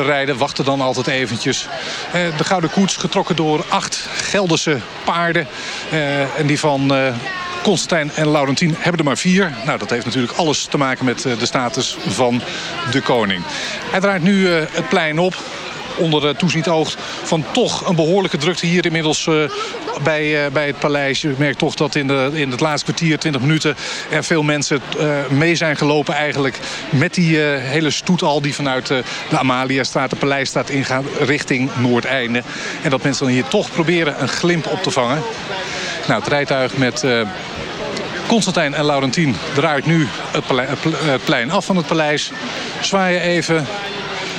rijden. Wachten dan altijd eventjes. de Gouden Koets getrokken door acht Gelderse paarden. en die van... Constantijn en Laurentien hebben er maar vier. Nou, dat heeft natuurlijk alles te maken met de status van de koning. Hij draait nu het plein op onder toezicht oog van toch een behoorlijke drukte hier inmiddels uh, bij, uh, bij het paleis. Je merkt toch dat in, de, in het laatste kwartier, 20 minuten... er veel mensen mee zijn gelopen eigenlijk met die hele stoet al... die vanuit de Amaliastraat, de Paleisstraat ingaan richting Noordeinde. En dat mensen dan hier toch proberen een glimp op te vangen. Nou, het rijtuig met... Constantijn en Laurentien draait nu het plein af van het paleis. Zwaaien even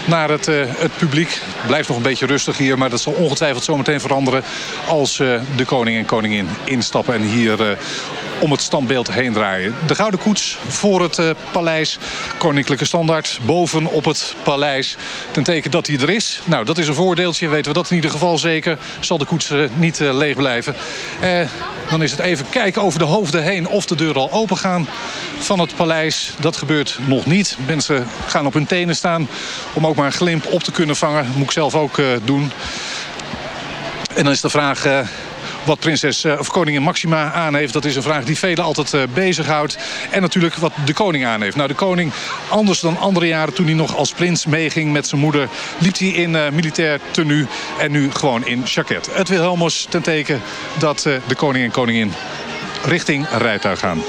naar het, uh, het publiek. Het blijft nog een beetje rustig hier, maar dat zal ongetwijfeld zometeen veranderen... als uh, de koning en koningin instappen en hier uh, om het standbeeld heen draaien. De Gouden Koets voor het uh, paleis. Koninklijke standaard boven op het paleis. Ten teken dat hij er is. Nou, dat is een voordeeltje. Weten we dat in ieder geval zeker. Zal de koets uh, niet uh, leeg blijven. dan is het even kijken over de hoofden heen of de deuren al open gaan van het paleis. Dat gebeurt nog niet. Mensen gaan op hun tenen staan om ook maar een glimp op te kunnen vangen. Moet ik zelf ook doen. En dan is de vraag wat prinses eh, of koningin Maxima aan heeft, dat is een vraag die velen altijd uh, bezighoudt. En natuurlijk wat de koning aan heeft. Nou, de koning, anders dan andere jaren toen hij nog als prins meeging met zijn moeder... liep hij in uh, militair tenue en nu gewoon in jacket. Het Wilhelmus ten teken dat de koning en koningin richting rijtuig gaan.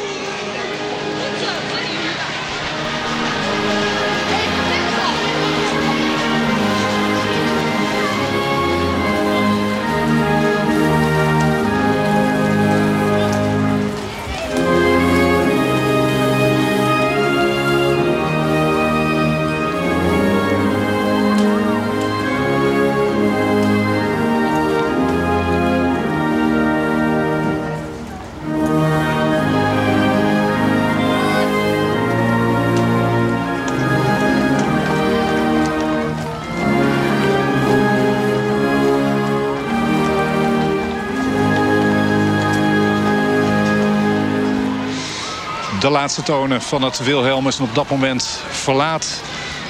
De laatste tonen van het Wilhelmus. En op dat moment verlaat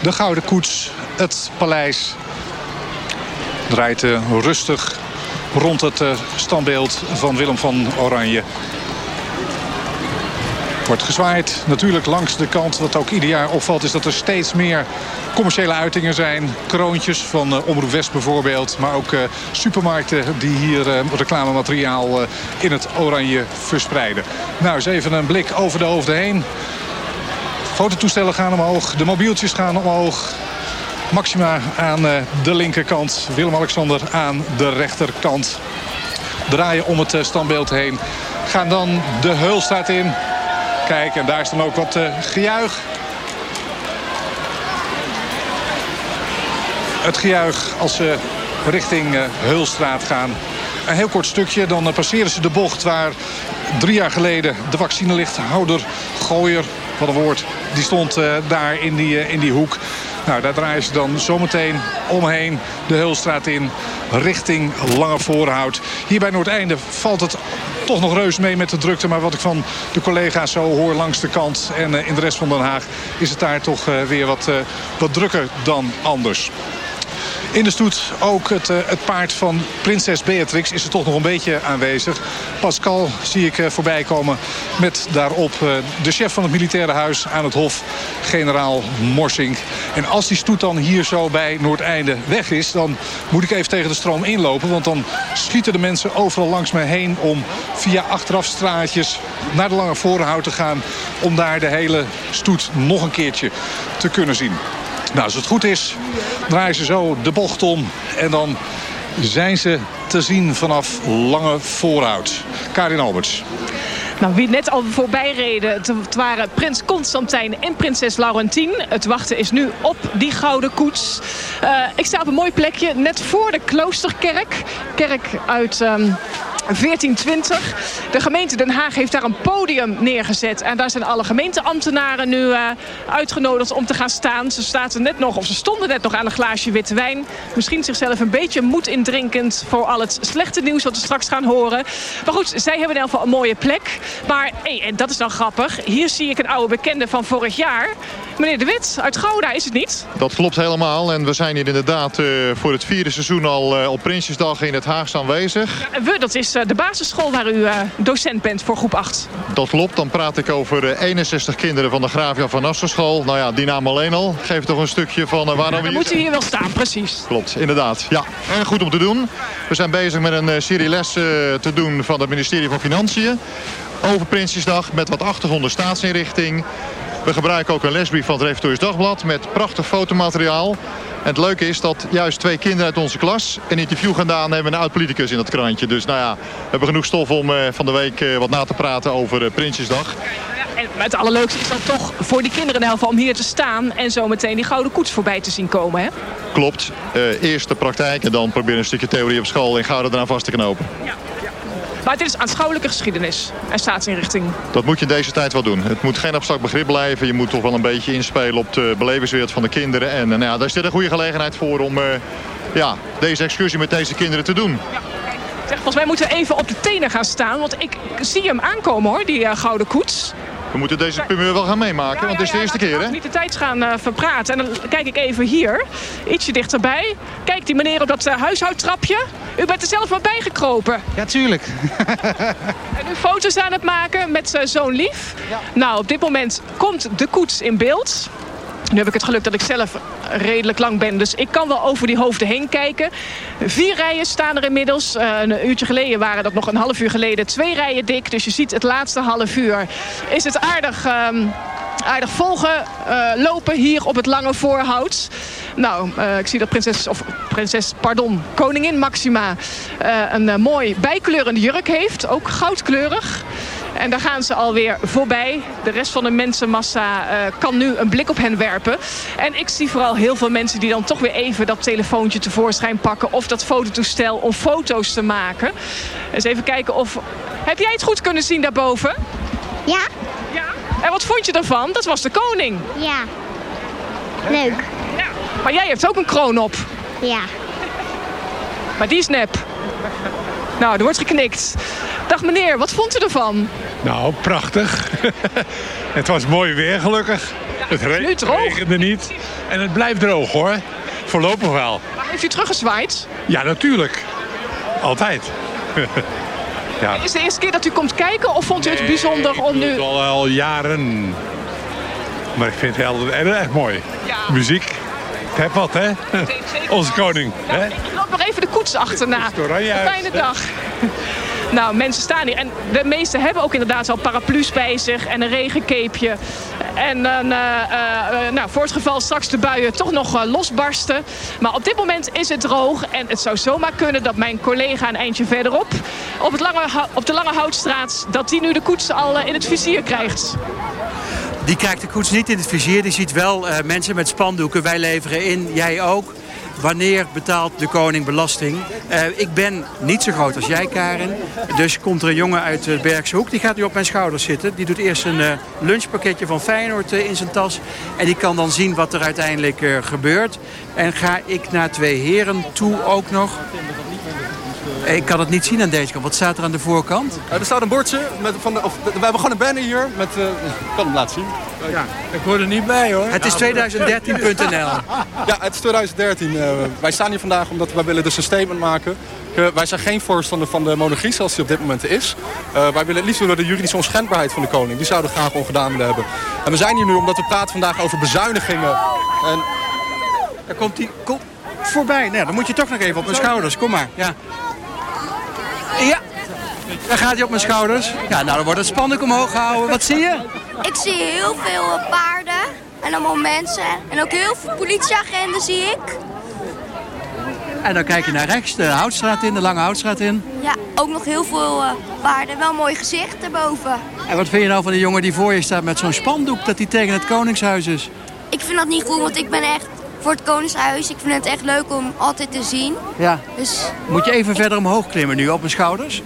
de Gouden Koets het paleis. Draait uh, rustig rond het uh, standbeeld van Willem van Oranje. Wordt gezwaaid. Natuurlijk langs de kant. Wat ook ieder jaar opvalt is dat er steeds meer commerciële uitingen zijn. Kroontjes van uh, Omroep West bijvoorbeeld. Maar ook uh, supermarkten die hier uh, reclamemateriaal in het oranje verspreiden. Nou, eens even een blik over de hoofden heen. Fototoestellen gaan omhoog. De mobieltjes gaan omhoog. Maxima aan de linkerkant. Willem-Alexander aan de rechterkant. Draaien om het standbeeld heen. Gaan dan de Heulstraat in. Kijk, en daar is dan ook wat gejuich. het gejuich als ze richting Heulstraat gaan. Een heel kort stukje, dan uh, passeren ze de bocht waar drie jaar geleden de vaccinelichthouder, gooier, wat een woord, die stond daar in die, in die hoek. Nou, daar draaien ze dan zometeen omheen de Heulstraat in richting Lange Voorhout. Hier bij Noordeinde valt het toch nog reus mee met de drukte. Maar wat ik van de collega's zo hoor langs de kant en uh, in de rest van Den Haag... is het daar toch uh, weer wat, uh, wat drukker dan anders. In de stoet ook het, uh, het paard van prinses Beatrix is er toch nog een beetje aanwezig. Pascal zie ik uh, voorbij komen met daarop uh, de chef van het militaire huis aan het hof, generaal Morsink. En als die stoet dan hier zo bij Noordeinde weg is, dan moet ik even tegen de stroom inlopen. Want dan schieten de mensen overal langs mij heen om via achterafstraatjes naar de Lange Voorhout te gaan. Om daar de hele stoet nog een keertje te kunnen zien. Nou, als het goed is, draaien ze zo de bocht om. En dan zijn ze te zien vanaf lange voorhout. Karin Alberts. Nou, wie net al voorbij reden, het waren prins Constantijn en prinses Laurentien. Het wachten is nu op die gouden koets. Uh, ik sta op een mooi plekje, net voor de Kloosterkerk. Kerk uit... Um 1420. De gemeente Den Haag heeft daar een podium neergezet. En daar zijn alle gemeenteambtenaren nu uh, uitgenodigd om te gaan staan. Ze, staat net nog, of ze stonden net nog aan een glaasje witte wijn. Misschien zichzelf een beetje moed indrinkend voor al het slechte nieuws wat we straks gaan horen. Maar goed, zij hebben in ieder geval een mooie plek. Maar, hey, en dat is dan grappig. Hier zie ik een oude bekende van vorig jaar. Meneer De Wit, uit Gouda is het niet? Dat klopt helemaal. En we zijn hier inderdaad uh, voor het vierde seizoen al uh, op Prinsjesdag in het Haagse aanwezig. Ja, we, dat is de basisschool waar u docent bent voor groep 8. Dat klopt. Dan praat ik over 61 kinderen van de Gravia van Nassenschool. Nou ja, die naam alleen al geeft toch een stukje van waarom ja, we hier moet u hier wel staan, precies. Klopt, inderdaad. Ja, en goed om te doen. We zijn bezig met een serie lessen te doen van het ministerie van Financiën over Prinsjesdag met wat achtergronden staatsinrichting. We gebruiken ook een lesbrief van het Reformatorisch Dagblad met prachtig fotomateriaal. En het leuke is dat juist twee kinderen uit onze klas een interview gedaan hebben met een oud-politicus in dat krantje. Dus nou ja, we hebben genoeg stof om uh, van de week uh, wat na te praten over uh, Prinsjesdag. En het allerleukste is dan toch voor die kinderen in helft om hier te staan en zo meteen die gouden koets voorbij te zien komen, hè? Klopt. eerst de praktijk en dan proberen een stukje theorie op school en Gouden eraan vast te knopen. Ja. Maar dit is aanschouwelijke geschiedenis en staatsinrichting. Dat moet je in deze tijd wel doen. Het moet geen abstract begrip blijven. Je moet toch wel een beetje inspelen op de belevingswereld van de kinderen. En nou ja, daar is dit een goede gelegenheid voor om uh, ja, deze excursie met deze kinderen te doen. Ja. Zeg, volgens mij moeten we even op de tenen gaan staan. Want ik zie hem aankomen hoor, die uh, gouden koets. We moeten deze primeur wel gaan meemaken, ja, want het is de eerste keer, hè? niet de tijd gaan uh, verpraten. En dan kijk ik even hier, ietsje dichterbij. Kijk die meneer op dat uh, huishoudtrapje. U bent er zelf maar bij gekropen. Ja, tuurlijk. en u foto's aan het maken met uh, zo'n lief. Ja. Nou, op dit moment komt de koets in beeld. Nu heb ik het geluk dat ik zelf redelijk lang ben. Dus ik kan wel over die hoofden heen kijken. Vier rijen staan er inmiddels. Uh, een uurtje geleden waren dat nog een half uur geleden twee rijen dik. Dus je ziet het laatste half uur is het aardig... Um, aardig volgen uh, lopen hier op het lange voorhout. Nou, uh, ik zie dat prinses, of prinses, pardon, koningin Maxima een mooi bijkleurende jurk heeft. Ook goudkleurig. En daar gaan ze alweer voorbij. De rest van de mensenmassa uh, kan nu een blik op hen werpen. En ik zie vooral heel veel mensen die dan toch weer even dat telefoontje tevoorschijn pakken. Of dat fototoestel om foto's te maken. Eens even kijken of... Heb jij het goed kunnen zien daarboven? Ja. Ja? En wat vond je ervan? Dat was de koning. Ja. Leuk. Ja. Maar jij hebt ook een kroon op. Ja. Maar die is nep. Nou, er wordt geknikt. Dag meneer, wat vond u ervan? Nou, prachtig. het was mooi weer gelukkig. Ja, het re droog. regende niet. En het blijft droog hoor. Voorlopig wel. Maar heeft u teruggezwaaid? Ja, natuurlijk. Altijd. ja. Is het de eerste keer dat u komt kijken of vond u het bijzonder om nu... al, al jaren. Maar ik vind het heel erg mooi. Ja. Muziek. Heeft wat, hè? Onze koning. Nou, hè? Ik loop nog even de koets achterna. Een fijne dag. Nou, mensen staan hier. En de meesten hebben ook inderdaad al paraplu's bij zich en een regenkeepje. En uh, uh, uh, nou, voor het geval straks de buien toch nog losbarsten. Maar op dit moment is het droog. En het zou zomaar kunnen dat mijn collega een eindje verderop... op, het lange, op de Lange Houtstraat, dat die nu de koets al in het vizier krijgt. Die krijgt de koets niet in het vizier. Die ziet wel mensen met spandoeken. Wij leveren in, jij ook. Wanneer betaalt de koning belasting? Uh, ik ben niet zo groot als jij, Karin. Dus komt er een jongen uit de Bergse Hoek. Die gaat nu op mijn schouders zitten. Die doet eerst een uh, lunchpakketje van Feyenoord in zijn tas. En die kan dan zien wat er uiteindelijk gebeurt. En ga ik naar twee heren toe ook nog. Ik kan het niet zien aan deze kant. Wat staat er aan de voorkant? er staat een bordje. Met van de, of, we hebben gewoon een banner hier. Met, ik kan hem laten zien. Ja, ik word er niet bij hoor. Het is 2013.nl. Ja, het is 2013. Uh, wij staan hier vandaag omdat wij willen dus een statement maken. Uh, wij zijn geen voorstander van de monarchie zoals die op dit moment is. Uh, wij willen het liefst willen de juridische onschendbaarheid van de koning. Die zouden we graag ongedaan willen hebben. En we zijn hier nu omdat we praten vandaag over bezuinigingen. En... Daar komt hij kom voorbij. Nou, dan moet je toch nog even op mijn schouders. Kom maar. Ja. Ja, daar gaat hij op mijn schouders. Ja, nou dan wordt het spannend omhoog gehouden. Wat zie je? Ik zie heel veel paarden en allemaal mensen. En ook heel veel politieagenten zie ik. En dan kijk je naar rechts, de Houtstraat in, de Lange Houtstraat in. Ja, ook nog heel veel uh, paarden. Wel een mooi gezicht erboven. En wat vind je nou van de jongen die voor je staat met zo'n spandoek... dat hij tegen het Koningshuis is? Ik vind dat niet goed, want ik ben echt voor het Koningshuis. Ik vind het echt leuk om altijd te zien. Ja. Dus Moet je even verder omhoog klimmen nu op mijn schouders?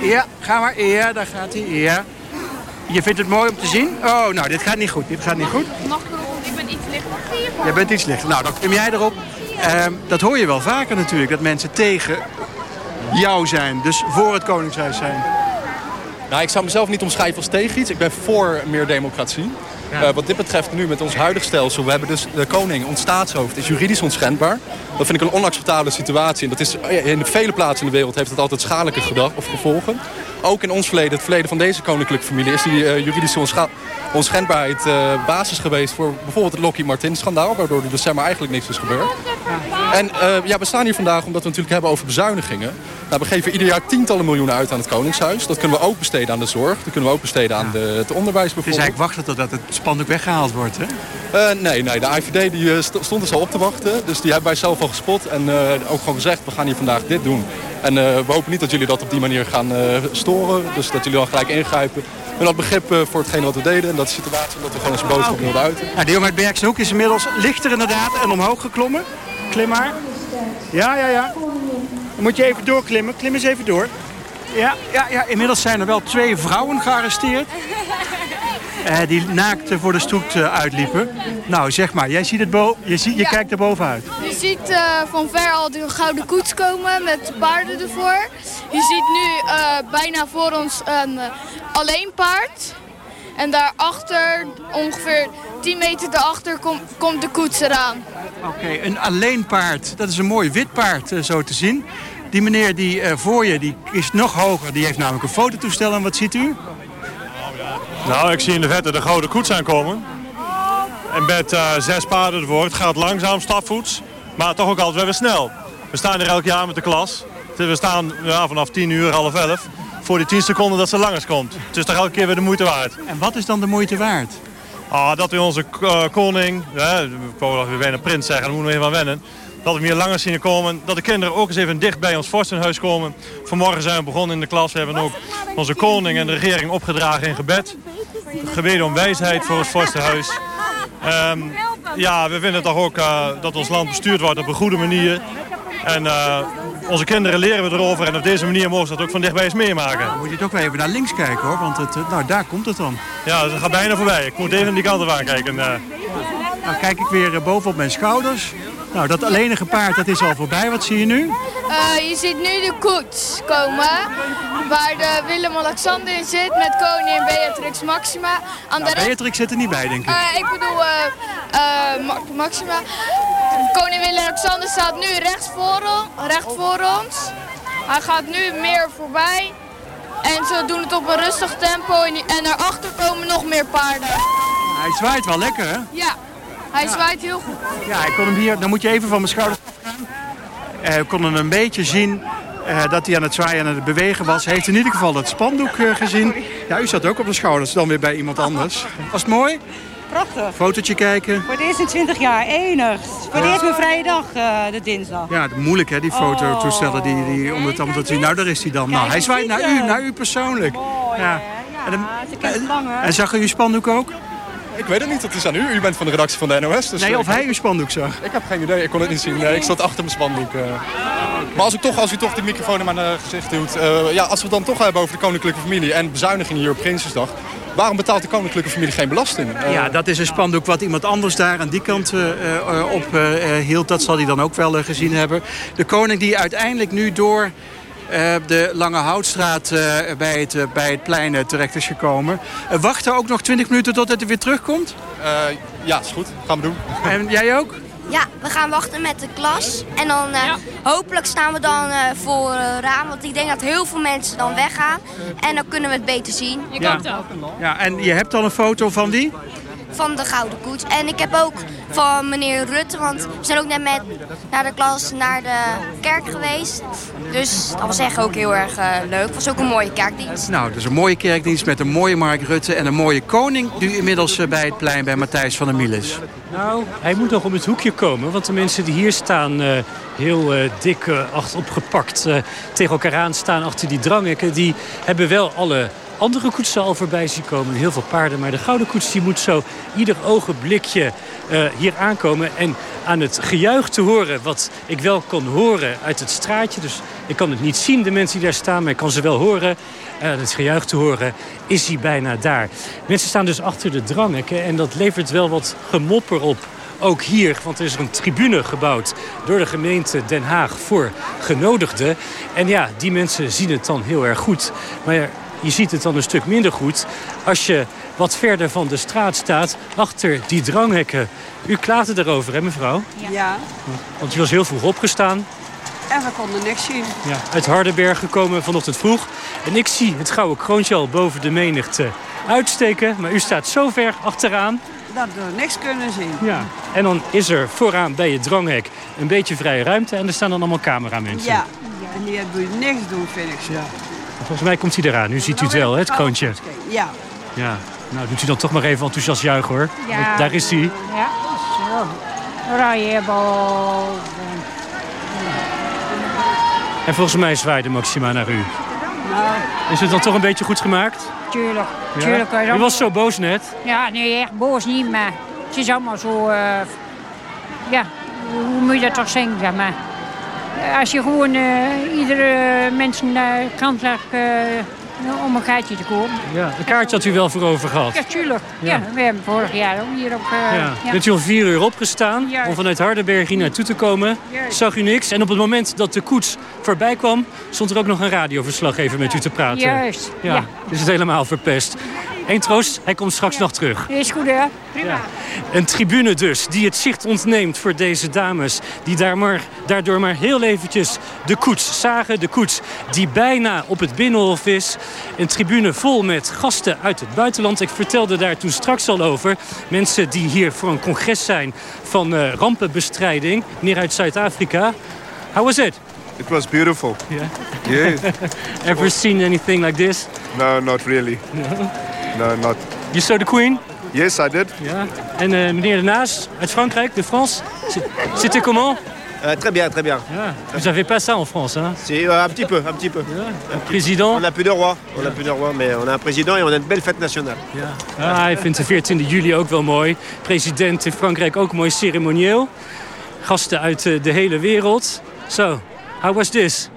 Ja, ga maar. Ja, daar gaat hij. Ja. Je vindt het mooi om te zien? Oh, nou, dit gaat niet goed. Dit gaat niet goed. Mag ik, ik ben iets lichter. Jij bent iets lichter. Nou, dan klim jij erop. Um, dat hoor je wel vaker natuurlijk, dat mensen tegen jou zijn. Dus voor het Koningshuis zijn. Nou, ik zou mezelf niet omschrijven als tegen iets. Ik ben voor meer democratie. Eh, wat dit betreft nu met ons huidig stelsel, we hebben dus de koning, ons staatshoofd, is juridisch onschendbaar. Dat vind ik een onacceptabele situatie. En dat is, eh, in vele plaatsen in de wereld heeft het altijd schadelijke gedrag of gevolgen. Ook in ons verleden, het verleden van deze koninklijke familie, is die uh, juridische onscha onschendbaarheid uh, basis geweest voor bijvoorbeeld het Lockheed Martin schandaal, waardoor er dus zeg maar eigenlijk niks is gebeurd. En ja, we staan hier vandaag omdat we natuurlijk hebben over bezuinigingen. Nou, we geven ieder jaar tientallen miljoenen uit aan het Koningshuis. Dat kunnen we ook besteden aan de zorg. Dat kunnen we ook besteden aan de, het onderwijs bijvoorbeeld. Het is eigenlijk wachten totdat het spandoek weggehaald wordt, hè? Uh, nee, nee, de IVD die, stond dus al op te wachten. Dus die hebben wij zelf al gespot. En ook gewoon gezegd, we gaan hier vandaag dit doen. En we hopen niet dat jullie dat op die manier gaan storen. Dus dat jullie al gelijk ingrijpen. En dat begrip voor hetgeen wat we deden. En dat de situatie dat we gewoon eens boodschap wilden uiten. Ja, de jongen uit is inmiddels lichter inderdaad en omhoog geklommen. Klim maar. Ja, ja, ja. Dan moet je even doorklimmen. Klim eens even door. Ja, ja, ja. Inmiddels zijn er wel twee vrouwen gearresteerd. Uh, die naakt voor de stoet uh, uitliepen. Nou, zeg maar, jij ziet het bo je, ziet, je ja. kijkt er bovenuit. Je ziet uh, van ver al de gouden koets komen met paarden ervoor. Je ziet nu bijna voor ons een alleen paard. En daarachter, ongeveer 10 meter daarachter, kom, komt de koets eraan. Oké, okay, een alleen paard. Dat is een mooi wit paard, zo te zien. Die meneer die voor je, die is nog hoger. Die heeft namelijk een fototoestel. En wat ziet u? Nou, ik zie in de vette de gouden koets aankomen. En met uh, zes paarden ervoor. Het gaat langzaam, stapvoets. Maar toch ook altijd weer snel. We staan hier elk jaar met de klas. We staan ja, vanaf 10 uur, half 11. Voor die 10 seconden dat ze langers komt. Het is toch elke keer weer de moeite waard. En wat is dan de moeite waard? Ah, dat we onze uh, koning, ja, ik wou weer bijna prins zeggen, daar moeten we even aan wennen. Dat we meer langer zien komen. Dat de kinderen ook eens even dicht bij ons vorstenhuis komen. Vanmorgen zijn we begonnen in de klas. We hebben ook onze koning en de regering opgedragen in gebed. Gebeden om wijsheid voor het vorstenhuis. Um, ja, we vinden toch ook uh, dat ons land bestuurd wordt op een goede manier. En uh, onze kinderen leren we erover. En op deze manier mogen ze dat ook van dichtbij eens meemaken. Dan moet je toch wel even naar links kijken hoor. Want het, nou, daar komt het dan. Ja, dat gaat bijna voorbij. Ik moet even die kant op aankijken. Uh. Nou kijk ik weer boven op mijn schouders. Nou, dat alleenige paard, dat is al voorbij. Wat zie je nu? Uh, je ziet nu de koets komen. Waar de Willem-Alexander in zit met koningin Beatrix Maxima. Nou, Beatrix zit er niet bij, denk ik. Uh, ik bedoel uh, Maxima. Koning Willem-Alexander staat nu rechts voor, recht voor ons. Hij gaat nu meer voorbij. En ze doen het op een rustig tempo. En daarachter komen nog meer paarden. Hij zwaait wel lekker, hè? Ja. Hij ja. zwaait heel goed. Ja, ik kon hem hier, dan moet je even van mijn schouders afgaan. Uh, we konden een beetje zien uh, dat hij aan het zwaaien en aan het bewegen was. Hij heeft in ieder geval het spandoek uh, gezien. Ja, u zat ook op de schouders, dan weer bij iemand anders. Was het mooi? Prachtig. Fotootje kijken. Voor het eerst in 20 jaar, enig. Voor het eerst mijn vrije dag, uh, de dinsdag. Ja, moeilijk hè, die foto toestellen die, die om het allemaal te zien. Nou, daar is hij dan. Nou, hij zwaait naar u, naar u persoonlijk. Mooi, ja. En, dan, en, en zag u uw spandoek ook? Ik weet het niet, dat is aan u. U bent van de redactie van de NOS. Dus nee, of hij uw spandoek zag. Ik heb geen idee, ik kon het niet zien. Nee, ik zat achter mijn spandoek. Uh. Maar als, ik toch, als u toch de microfoon in mijn uh, gezicht doet... Uh, ja, als we het dan toch hebben over de koninklijke familie... en bezuinigingen hier op Prinsjesdag... waarom betaalt de koninklijke familie geen belasting? ja, dat is een spandoek wat iemand anders daar aan die kant op hield. Dat zal hij dan ook wel gezien hebben. De koning die uiteindelijk nu door de Lange Houtstraat uh, bij, het, uh, bij het plein terecht is gekomen. wachten ook nog 20 minuten tot het weer terugkomt? ja, is goed. Gaan we doen. En jij ook? Ja, we gaan wachten met de klas. En dan ja. hopelijk staan we dan voor het raam. Want ik denk dat heel veel mensen dan weggaan. En dan kunnen we het beter zien. Je kan het ook. Ja, en je hebt al een foto van die? Van de Gouden Koets. En ik heb ook van meneer Rutte, want we zijn ook net met naar de klas naar de kerk geweest. Dus dat was echt ook heel erg uh, leuk. Het was ook een mooie kerkdienst. Nou, dus een mooie kerkdienst met een mooie Mark Rutte en een mooie koning... die inmiddels uh, bij het plein bij Matthijs van der Miel is. Nou, hij moet nog om het hoekje komen. Want de mensen die hier staan, uh, heel dik opgepakt... tegen elkaar aan staan achter die dranghekken... die hebben wel alle andere koetsen al voorbij zien komen. Heel veel paarden. Maar de gouden koets die moet zo ieder ogenblikje uh, hier aankomen. En aan het gejuich te horen wat ik wel kon horen uit het straatje. Dus ik kan het niet zien, de mensen die daar staan. Maar ik kan ze wel horen. Uh, het gejuich te horen is hij bijna daar. Mensen staan dus achter de dranghekken. En dat levert wel wat gemopper op ook hier, want er is een tribune gebouwd door de gemeente Den Haag voor genodigden. En ja, die mensen zien het dan heel erg goed. Maar je ziet het dan een stuk minder goed als je wat verder van de straat staat, achter die dranghekken. U klaagde erover, hè mevrouw? Ja, Want u was heel vroeg opgestaan. en we konden niks zien. Ja, uit Hardenberg gekomen vanochtend vroeg. En ik zie het gouden kroontje al boven de menigte uitsteken. Maar u staat zo ver achteraan. Dat we niks kunnen zien. Ja. En dan is er vooraan bij het dranghek een beetje vrije ruimte. En er staan dan allemaal cameramensen. Ja, en die hebben niks doen, vind ik zo. Volgens mij komt hij eraan. Nu ziet u het wel, hè, het kroontje. Ja. Ja. Nou, doet u dan toch maar even enthousiast juichen, hoor. Ja. Daar is hij. Ja, zo. Bal. En volgens mij zwaaide Maxima naar u. Nou, Is het dan toch een beetje goed gemaakt? tuurlijk. Tuurlijk U was zo boos net. Ja, nee, echt boos niet, maar het is allemaal zo... eh, ja, hoe hoe moet je dat toch zeggen, zeg maar. Eh, Als je gewoon eh, iedere mens naar de kant eh, om een gaatje te kopen. Ja, een kaartje had u wel voor over gehad. Ja, tuurlijk. Ja. Ja. we hebben vorig jaar ook hier op... eh, Ja. ja. Bent u om vier uur opgestaan om vanuit Hardenberg hier naartoe te komen? Zag u niks? En op het moment dat de koets voorbij kwam... stond er ook nog een radioverslaggever met u te praten. Juist, Ja, ja. is het helemaal verpest. Eén troost, hij komt straks nog terug. Is goed, hè? Prima. Een tribune dus, die het zicht ontneemt voor deze dames. Die daar maar, daardoor maar heel eventjes de koets zagen. De koets die bijna op het Binnenhof is. Een tribune vol met gasten uit het buitenland. Ik vertelde daar toen straks al over. Mensen die hier voor een congres zijn van eh, rampenbestrijding. Neer uit Zuid-Afrika. How was it? It was beautiful. Yeah. Yes. Ever seen anything like this? no, not really. No. No, not. You saw the Queen? Yes, I did. Ja. En eh, meneer ernaast, uit Frankrijk, de France. C'était comment Euh, très bien, très bien. Ja. Vous avez pas ça en France, hein C'est euh, un petit peu, un petit peu. président On n'a plus de roi, on n'a plus de roi, mais on a un président et on a une belle fête nationale. Ah, hij vindt de 14 juli ook wel mooi. President in Frankrijk ook mooi ceremonieel. Gasten uit eh, de hele wereld. So, how was this?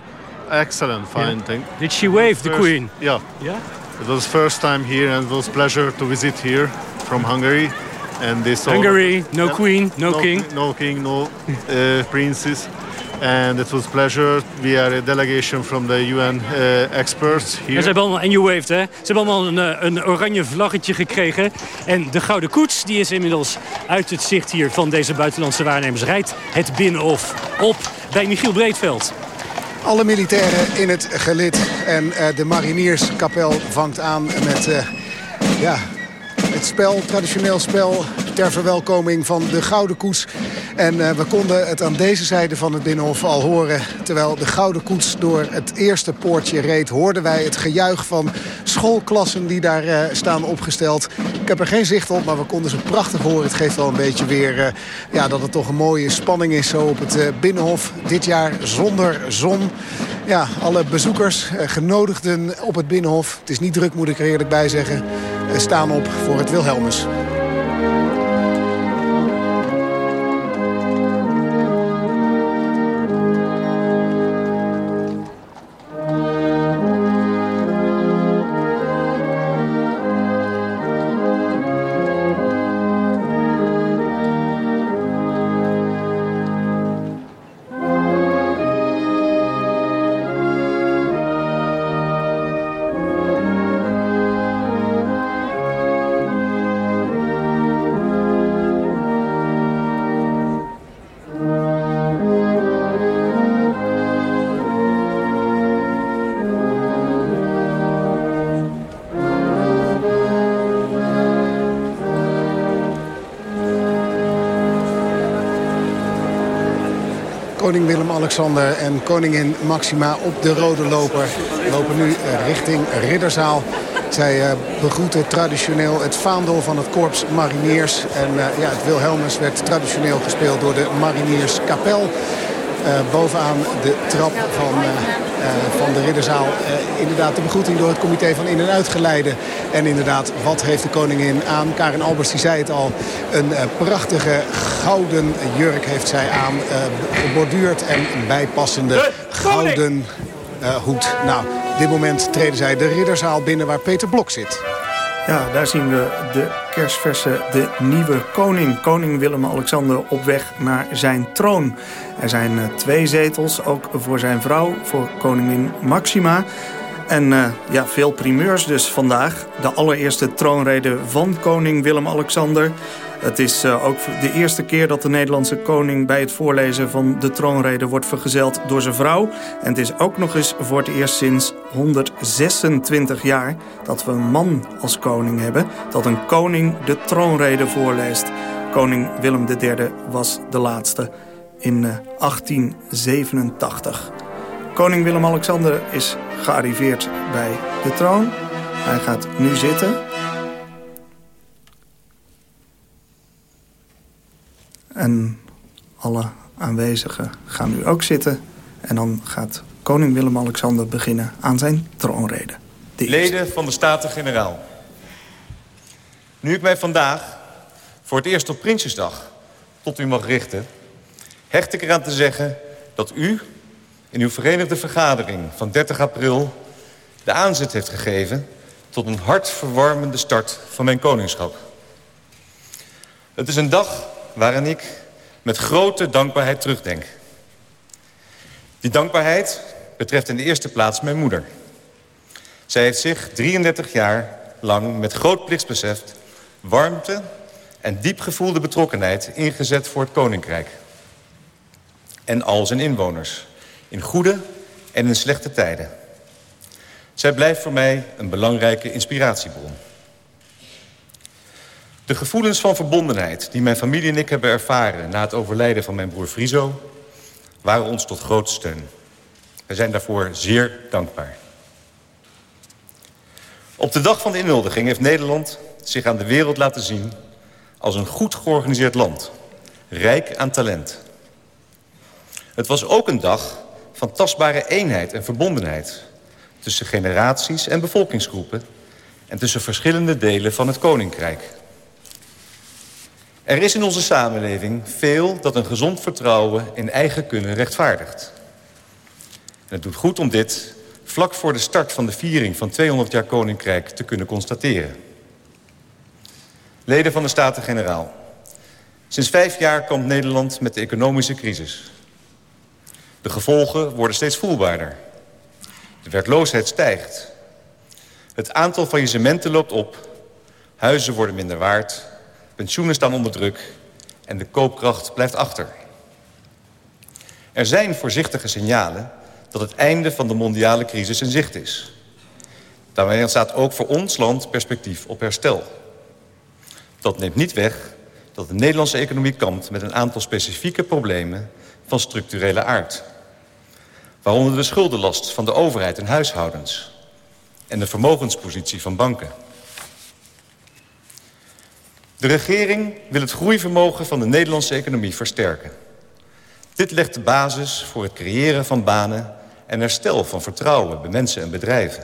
Excellent, fine Yeah. thing. Did she wave the First- queen? Yeah. Yeah? It was first time here and it was pleasure to visit here from Hungary. And this all- Hungary, no Yeah. queen, no king. No king, no uh, princess. And it was pleasure. We are a delegation from the UN uh, experts En, here. ze hebben allemaal, en you waved, hè? Ze hebben allemaal een, eh, een oranje vlaggetje gekregen. En de Gouden Koets die is inmiddels uit het zicht hier van deze buitenlandse waarnemers. Rijdt het Binnenhof op bij Michiel Breedveld. Alle militairen in het gelid. En eh, de marinierskapel vangt aan met eh, ja, het spel, traditioneel spel... ter verwelkoming van de Gouden Koets. En eh, we konden het aan deze zijde van het Binnenhof al horen. Terwijl de Gouden Koets door het eerste poortje reed... hoorden wij het gejuich van schoolklassen die daar eh, staan opgesteld. Ik heb er geen zicht op, maar we konden ze prachtig horen. Het geeft wel een beetje weer eh, ja, dat het toch een mooie spanning is zo op het Binnenhof. Dit jaar zonder zon. Ja, alle bezoekers, genodigden op het Binnenhof. Het is niet druk, moet ik er eerlijk bij zeggen. staan op voor het Wilhelmus. Koning Willem-Alexander en koningin Maxima op de rode loper lopen nu eh, richting Ridderzaal. Zij eh, begroeten traditioneel het vaandel van het korps mariniers. En eh, ja, het Wilhelmus werd traditioneel gespeeld door de marinierskapel. Eh, bovenaan de trap van, eh, eh, van de Ridderzaal. Inderdaad de begroeting door het comité van in- en uitgeleide. En inderdaad, wat heeft de koningin aan? Karin Alberts die zei het al. Een prachtige gouden jurk heeft zij aan. geborduurd en een bijpassende gouden hoed. Nou, op dit moment treden zij de Ridderzaal binnen waar Peter Blok zit. Ja, daar zien we de kerstverse, de nieuwe koning. Koning Willem-Alexander op weg naar zijn troon. Er zijn uh, twee zetels, ook voor zijn vrouw, voor koningin Maxima. En uh, ja, veel primeurs dus vandaag. De allereerste troonrede van koning Willem-Alexander. Het is uh, ook de eerste keer dat de Nederlandse koning... bij het voorlezen van de troonrede wordt vergezeld door zijn vrouw. En het is ook nog eens voor het eerst sinds 126 jaar... dat we een man als koning hebben. Dat een koning de troonrede voorleest. Koning Willem III was de laatste in uh, 1887. Koning Willem-Alexander is gearriveerd bij de troon. Hij gaat nu zitten. En alle aanwezigen gaan nu ook zitten. En dan gaat koning Willem-Alexander beginnen aan zijn troonrede. Leden van de Staten-Generaal. Nu ik mij vandaag voor het eerst op Prinsjesdag tot u mag richten... hecht ik eraan te zeggen dat u in uw verenigde vergadering van 30 april... de aanzet heeft gegeven tot een hartverwarmende start van mijn koningschap. Het is een dag waaraan ik met grote dankbaarheid terugdenk. Die dankbaarheid betreft in de eerste plaats mijn moeder. Zij heeft zich 33 jaar lang met groot plichtsbesef, warmte en diep gevoelde betrokkenheid ingezet voor het Koninkrijk. En al zijn inwoners, in goede en in slechte tijden. Zij blijft voor mij een belangrijke inspiratiebron. De gevoelens van verbondenheid die mijn familie en ik hebben ervaren... na het overlijden van mijn broer Friso... waren ons tot grote steun. We zijn daarvoor zeer dankbaar. Op de dag van de inhuldiging heeft Nederland zich aan de wereld laten zien... als een goed georganiseerd land, rijk aan talent. Het was ook een dag van tastbare eenheid en verbondenheid... tussen generaties en bevolkingsgroepen... en tussen verschillende delen van het Koninkrijk... Er is in onze samenleving veel dat een gezond vertrouwen in eigen kunnen rechtvaardigt. En het doet goed om dit vlak voor de start van de viering van 200 jaar Koninkrijk te kunnen constateren. Leden van de Staten-Generaal. Sinds vijf jaar kampt Nederland met de economische crisis. De gevolgen worden steeds voelbaarder. De werkloosheid stijgt. Het aantal faillissementen loopt op. Huizen worden minder waard. Pensioenen staan onder druk en de koopkracht blijft achter. Er zijn voorzichtige signalen dat het einde van de mondiale crisis in zicht is. Daarmee staat ook voor ons land perspectief op herstel. Dat neemt niet weg dat de Nederlandse economie kampt met een aantal specifieke problemen van structurele aard. Waaronder de schuldenlast van de overheid en huishoudens en de vermogenspositie van banken. De regering wil het groeivermogen van de Nederlandse economie versterken. Dit legt de basis voor het creëren van banen en herstel van vertrouwen bij mensen en bedrijven.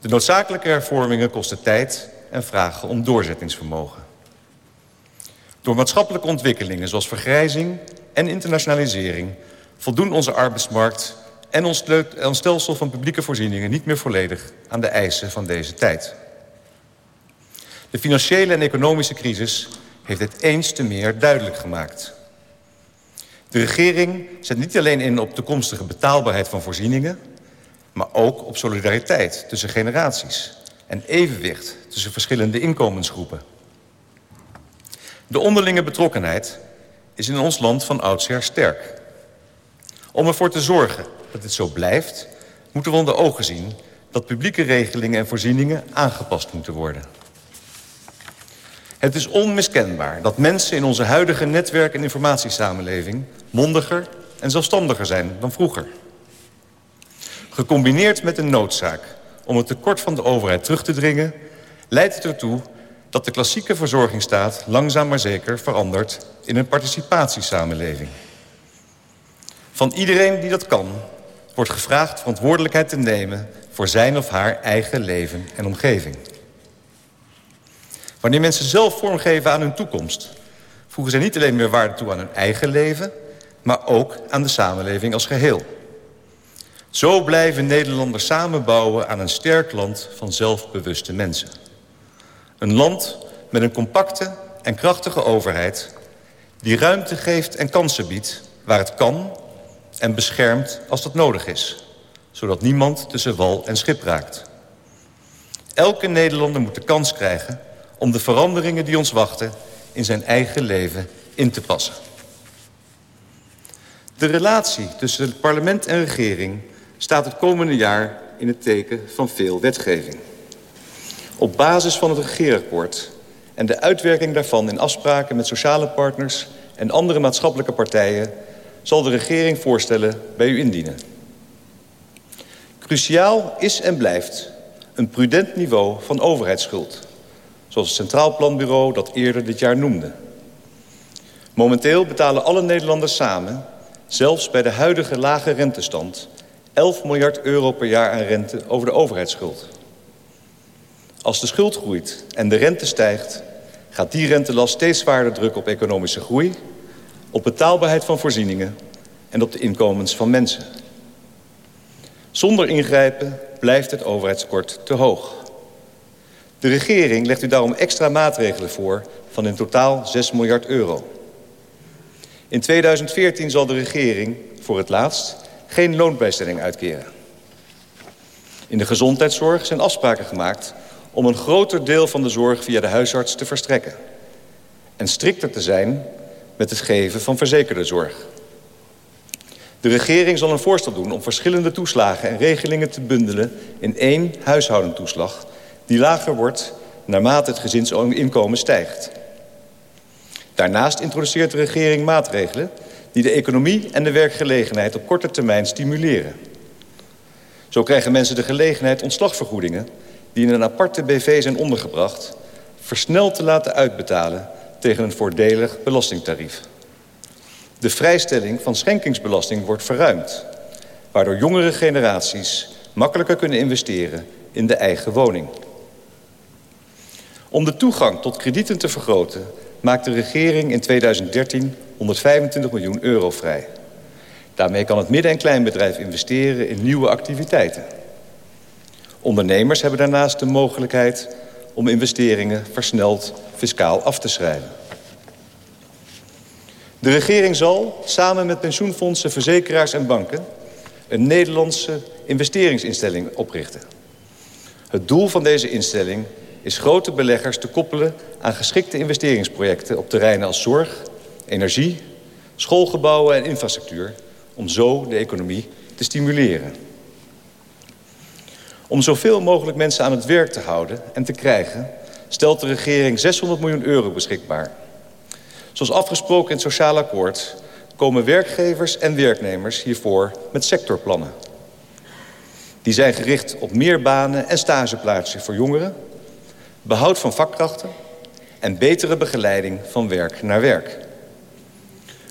De noodzakelijke hervormingen kosten tijd en vragen om doorzettingsvermogen. Door maatschappelijke ontwikkelingen zoals vergrijzing en internationalisering... voldoen onze arbeidsmarkt en ons stelsel van publieke voorzieningen niet meer volledig aan de eisen van deze tijd. De financiële en economische crisis heeft het eens te meer duidelijk gemaakt. De regering zet niet alleen in op toekomstige betaalbaarheid van voorzieningen... maar ook op solidariteit tussen generaties... en evenwicht tussen verschillende inkomensgroepen. De onderlinge betrokkenheid is in ons land van oudsher sterk. Om ervoor te zorgen dat dit zo blijft... moeten we onder ogen zien dat publieke regelingen en voorzieningen aangepast moeten worden. Het is onmiskenbaar dat mensen in onze huidige netwerk- en informatiesamenleving... mondiger en zelfstandiger zijn dan vroeger. Gecombineerd met de noodzaak om het tekort van de overheid terug te dringen... leidt het ertoe dat de klassieke verzorgingsstaat langzaam maar zeker verandert in een participatiesamenleving. Van iedereen die dat kan, wordt gevraagd verantwoordelijkheid te nemen... voor zijn of haar eigen leven en omgeving. Wanneer mensen zelf vormgeven aan hun toekomst... voegen zij niet alleen meer waarde toe aan hun eigen leven... maar ook aan de samenleving als geheel. Zo blijven Nederlanders samenbouwen aan een sterk land van zelfbewuste mensen. Een land met een compacte en krachtige overheid... die ruimte geeft en kansen biedt waar het kan... en beschermt als dat nodig is. Zodat niemand tussen wal en schip raakt. Elke Nederlander moet de kans krijgen om de veranderingen die ons wachten... in zijn eigen leven in te passen. De relatie tussen het parlement en regering staat het komende jaar in het teken van veel wetgeving. Op basis van het regeerakkoord en de uitwerking daarvan in afspraken met sociale partners en andere maatschappelijke partijen zal de regering voorstellen bij u indienen. Cruciaal is en blijft een prudent niveau van overheidsschuld, zoals het Centraal Planbureau dat eerder dit jaar noemde. Momenteel betalen alle Nederlanders samen, zelfs bij de huidige lage rentestand, 11 miljard euro per jaar aan rente over de overheidsschuld. Als de schuld groeit en de rente stijgt, gaat die rentelast steeds zwaarder drukken op economische groei, op betaalbaarheid van voorzieningen en op de inkomens van mensen. Zonder ingrijpen blijft het overheidskort te hoog. De regering legt u daarom extra maatregelen voor van in totaal 6 miljard euro. In 2014 zal de regering voor het laatst geen loonbijstelling uitkeren. In de gezondheidszorg zijn afspraken gemaakt om een groter deel van de zorg via de huisarts te verstrekken. En strikter te zijn met het geven van verzekerde zorg. De regering zal een voorstel doen om verschillende toeslagen en regelingen te bundelen in één huishoudentoeslag die lager wordt naarmate het gezinsinkomen stijgt. Daarnaast introduceert de regering maatregelen die de economie en de werkgelegenheid op korte termijn stimuleren. Zo krijgen mensen de gelegenheid ontslagvergoedingen die in een aparte BV zijn ondergebracht... versneld te laten uitbetalen tegen een voordelig belastingtarief. De vrijstelling van schenkingsbelasting wordt verruimd... waardoor jongere generaties makkelijker kunnen investeren in de eigen woning. Om de toegang tot kredieten te vergroten... maakt de regering in 2013 125 miljoen euro vrij. Daarmee kan het midden- en kleinbedrijf investeren in nieuwe activiteiten. Ondernemers hebben daarnaast de mogelijkheid om investeringen versneld fiscaal af te schrijven. De regering zal, samen met pensioenfondsen, verzekeraars en banken... een Nederlandse investeringsinstelling oprichten. Het doel van deze instelling is grote beleggers te koppelen... aan geschikte investeringsprojecten op terreinen als zorg, energie... schoolgebouwen en infrastructuur... om zo de economie te stimuleren. Om zoveel mogelijk mensen aan het werk te houden en te krijgen... stelt de regering 600 miljoen euro beschikbaar. Zoals afgesproken in het Sociaal Akkoord... komen werkgevers en werknemers hiervoor met sectorplannen. Die zijn gericht op meer banen en stageplaatsen voor jongeren... behoud van vakkrachten en betere begeleiding van werk naar werk.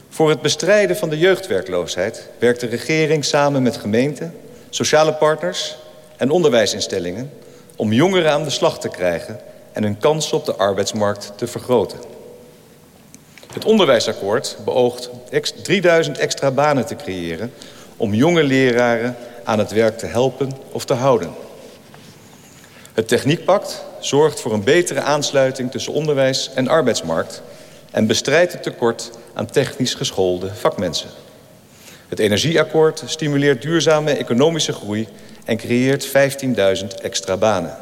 Voor het bestrijden van de jeugdwerkloosheid werkt de regering samen met gemeenten, sociale partners en onderwijsinstellingen om jongeren aan de slag te krijgen en hun kansen op de arbeidsmarkt te vergroten. Het onderwijsakkoord beoogt 3000 extra banen te creëren om jonge leraren aan het werk te helpen of te houden. Het Techniekpact zorgt voor een betere aansluiting tussen onderwijs en arbeidsmarkt en bestrijdt het tekort aan technisch geschoolde vakmensen. Het Energieakkoord stimuleert duurzame economische groei en creëert 15.000 extra banen.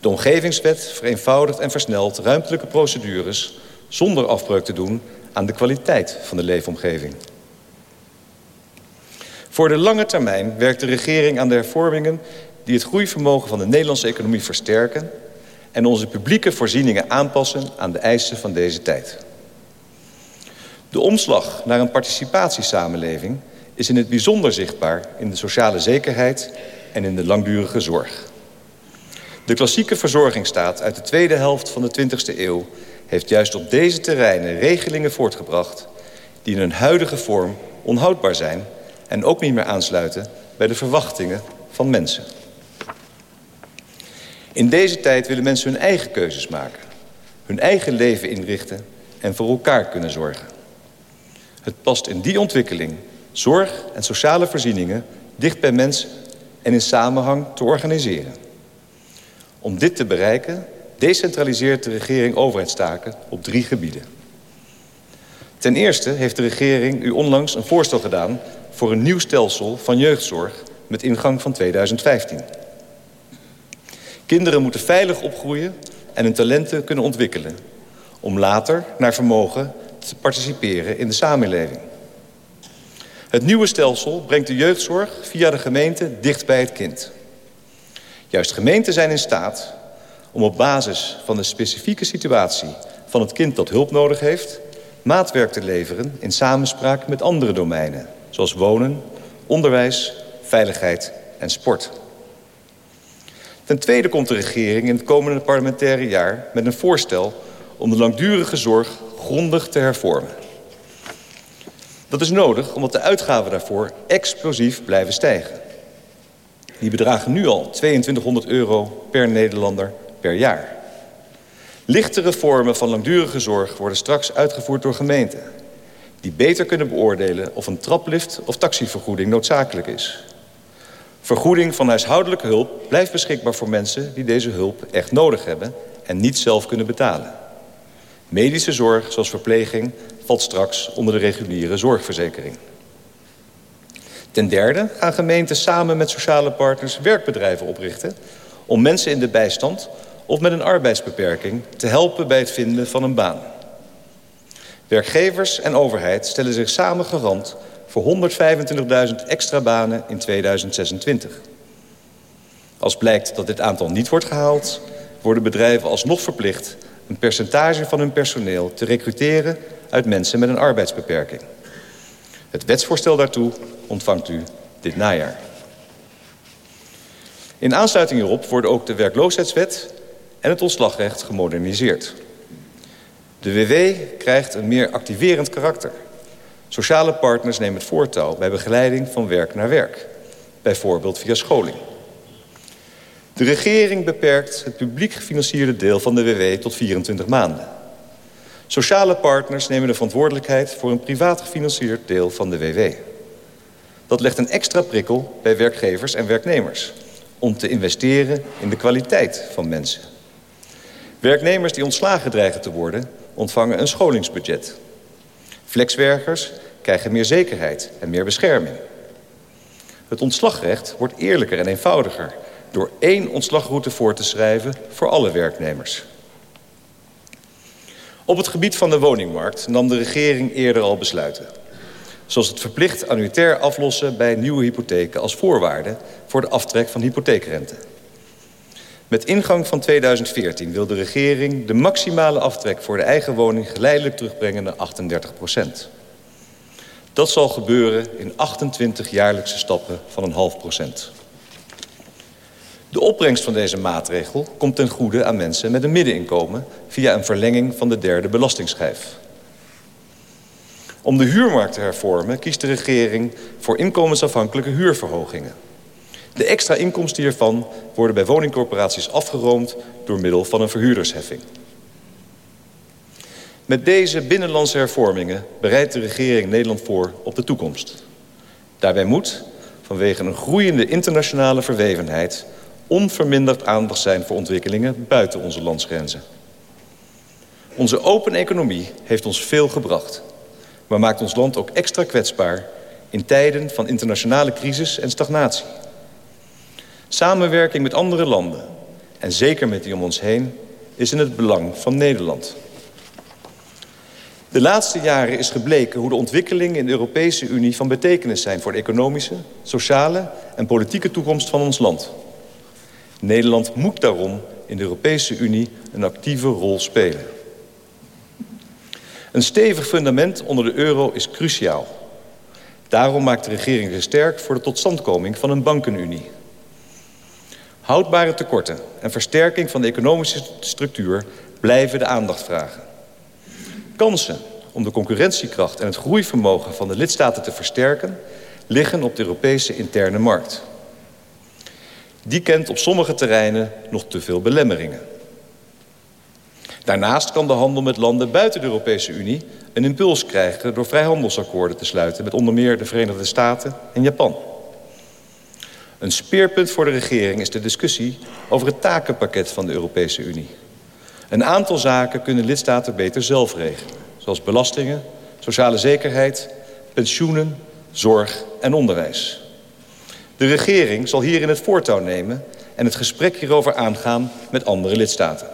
De omgevingswet vereenvoudigt en versnelt ruimtelijke procedures... zonder afbreuk te doen aan de kwaliteit van de leefomgeving. Voor de lange termijn werkt de regering aan de hervormingen... die het groeivermogen van de Nederlandse economie versterken... en onze publieke voorzieningen aanpassen aan de eisen van deze tijd. De omslag naar een participatiesamenleving is in het bijzonder zichtbaar in de sociale zekerheid en in de langdurige zorg. De klassieke verzorgingsstaat uit de tweede helft van de 20e eeuw heeft juist op deze terreinen regelingen voortgebracht die in hun huidige vorm onhoudbaar zijn en ook niet meer aansluiten bij de verwachtingen van mensen. In deze tijd willen mensen hun eigen keuzes maken, hun eigen leven inrichten en voor elkaar kunnen zorgen. Het past in die ontwikkeling zorg en sociale voorzieningen dicht bij mensen en in samenhang te organiseren. Om dit te bereiken decentraliseert de regering overheidstaken op drie gebieden. Ten eerste heeft de regering u onlangs een voorstel gedaan... voor een nieuw stelsel van jeugdzorg met ingang van 2015. Kinderen moeten veilig opgroeien en hun talenten kunnen ontwikkelen... om later naar vermogen te participeren in de samenleving. Het nieuwe stelsel brengt de jeugdzorg via de gemeente dicht bij het kind. Juist gemeenten zijn in staat om op basis van de specifieke situatie van het kind dat hulp nodig heeft... maatwerk te leveren in samenspraak met andere domeinen... zoals wonen, onderwijs, veiligheid en sport. Ten tweede komt de regering in het komende parlementaire jaar met een voorstel om de langdurige zorg grondig te hervormen. Dat is nodig omdat de uitgaven daarvoor explosief blijven stijgen. Die bedragen nu al 2200 euro per Nederlander per jaar. Lichtere vormen van langdurige zorg worden straks uitgevoerd door gemeenten... die beter kunnen beoordelen of een traplift of taxivergoeding noodzakelijk is. Vergoeding van huishoudelijke hulp blijft beschikbaar voor mensen... die deze hulp echt nodig hebben en niet zelf kunnen betalen. Medische zorg, zoals verpleging, valt straks onder de reguliere zorgverzekering. Ten derde gaan gemeenten samen met sociale partners werkbedrijven oprichten... om mensen in de bijstand of met een arbeidsbeperking te helpen bij het vinden van een baan. Werkgevers en overheid stellen zich samen garant voor 125.000 extra banen in 2026. Als blijkt dat dit aantal niet wordt gehaald... worden bedrijven alsnog verplicht een percentage van hun personeel te recruteren uit mensen met een arbeidsbeperking. Het wetsvoorstel daartoe ontvangt u dit najaar. In aansluiting hierop worden ook de werkloosheidswet en het ontslagrecht gemoderniseerd. De WW krijgt een meer activerend karakter. Sociale partners nemen het voortouw bij begeleiding van werk naar werk. Bijvoorbeeld via scholing. De regering beperkt het publiek gefinancierde deel van de WW tot 24 maanden. Sociale partners nemen de verantwoordelijkheid voor een privaat gefinancierd deel van de WW. Dat legt een extra prikkel bij werkgevers en werknemers... om te investeren in de kwaliteit van mensen. Werknemers die ontslagen dreigen te worden... ontvangen een scholingsbudget. Flexwerkers krijgen meer zekerheid en meer bescherming. Het ontslagrecht wordt eerlijker en eenvoudiger... door één ontslagroute voor te schrijven voor alle werknemers. Op het gebied van de woningmarkt nam de regering eerder al besluiten. Zoals het verplicht annuitair aflossen bij nieuwe hypotheken als voorwaarde voor de aftrek van hypotheekrente. Met ingang van 2014 wil de regering de maximale aftrek voor de eigen woning geleidelijk terugbrengen naar 38 procent. Dat zal gebeuren in 28 jaarlijkse stappen van een half procent. De opbrengst van deze maatregel komt ten goede aan mensen met een middeninkomen... via een verlenging van de derde belastingsschijf. Om de huurmarkt te hervormen kiest de regering voor inkomensafhankelijke huurverhogingen. De extra inkomsten hiervan worden bij woningcorporaties afgeroomd door middel van een verhuurdersheffing. Met deze binnenlandse hervormingen bereidt de regering Nederland voor op de toekomst. Daarbij moet, vanwege een groeiende internationale verwevenheid onverminderd aandacht zijn voor ontwikkelingen buiten onze landsgrenzen. Onze open economie heeft ons veel gebracht, maar maakt ons land ook extra kwetsbaar in tijden van internationale crisis en stagnatie. Samenwerking met andere landen, en zeker met die om ons heen, is in het belang van Nederland. De laatste jaren is gebleken hoe de ontwikkelingen in de Europese Unie van betekenis zijn voor de economische, sociale en politieke toekomst van ons land. Nederland moet daarom in de Europese Unie een actieve rol spelen. Een stevig fundament onder de euro is cruciaal. Daarom maakt de regering zich sterk voor de totstandkoming van een bankenunie. Houdbare tekorten en versterking van de economische structuur blijven de aandacht vragen. Kansen om de concurrentiekracht en het groeivermogen van de lidstaten te versterken... liggen op de Europese interne markt. Die kent op sommige terreinen nog te veel belemmeringen. Daarnaast kan de handel met landen buiten de Europese Unie een impuls krijgen... door vrijhandelsakkoorden te sluiten met onder meer de Verenigde Staten en Japan. Een speerpunt voor de regering is de discussie over het takenpakket van de Europese Unie. Een aantal zaken kunnen lidstaten beter zelf regelen. Zoals belastingen, sociale zekerheid, pensioenen, zorg en onderwijs. De regering zal hierin het voortouw nemen en het gesprek hierover aangaan met andere lidstaten.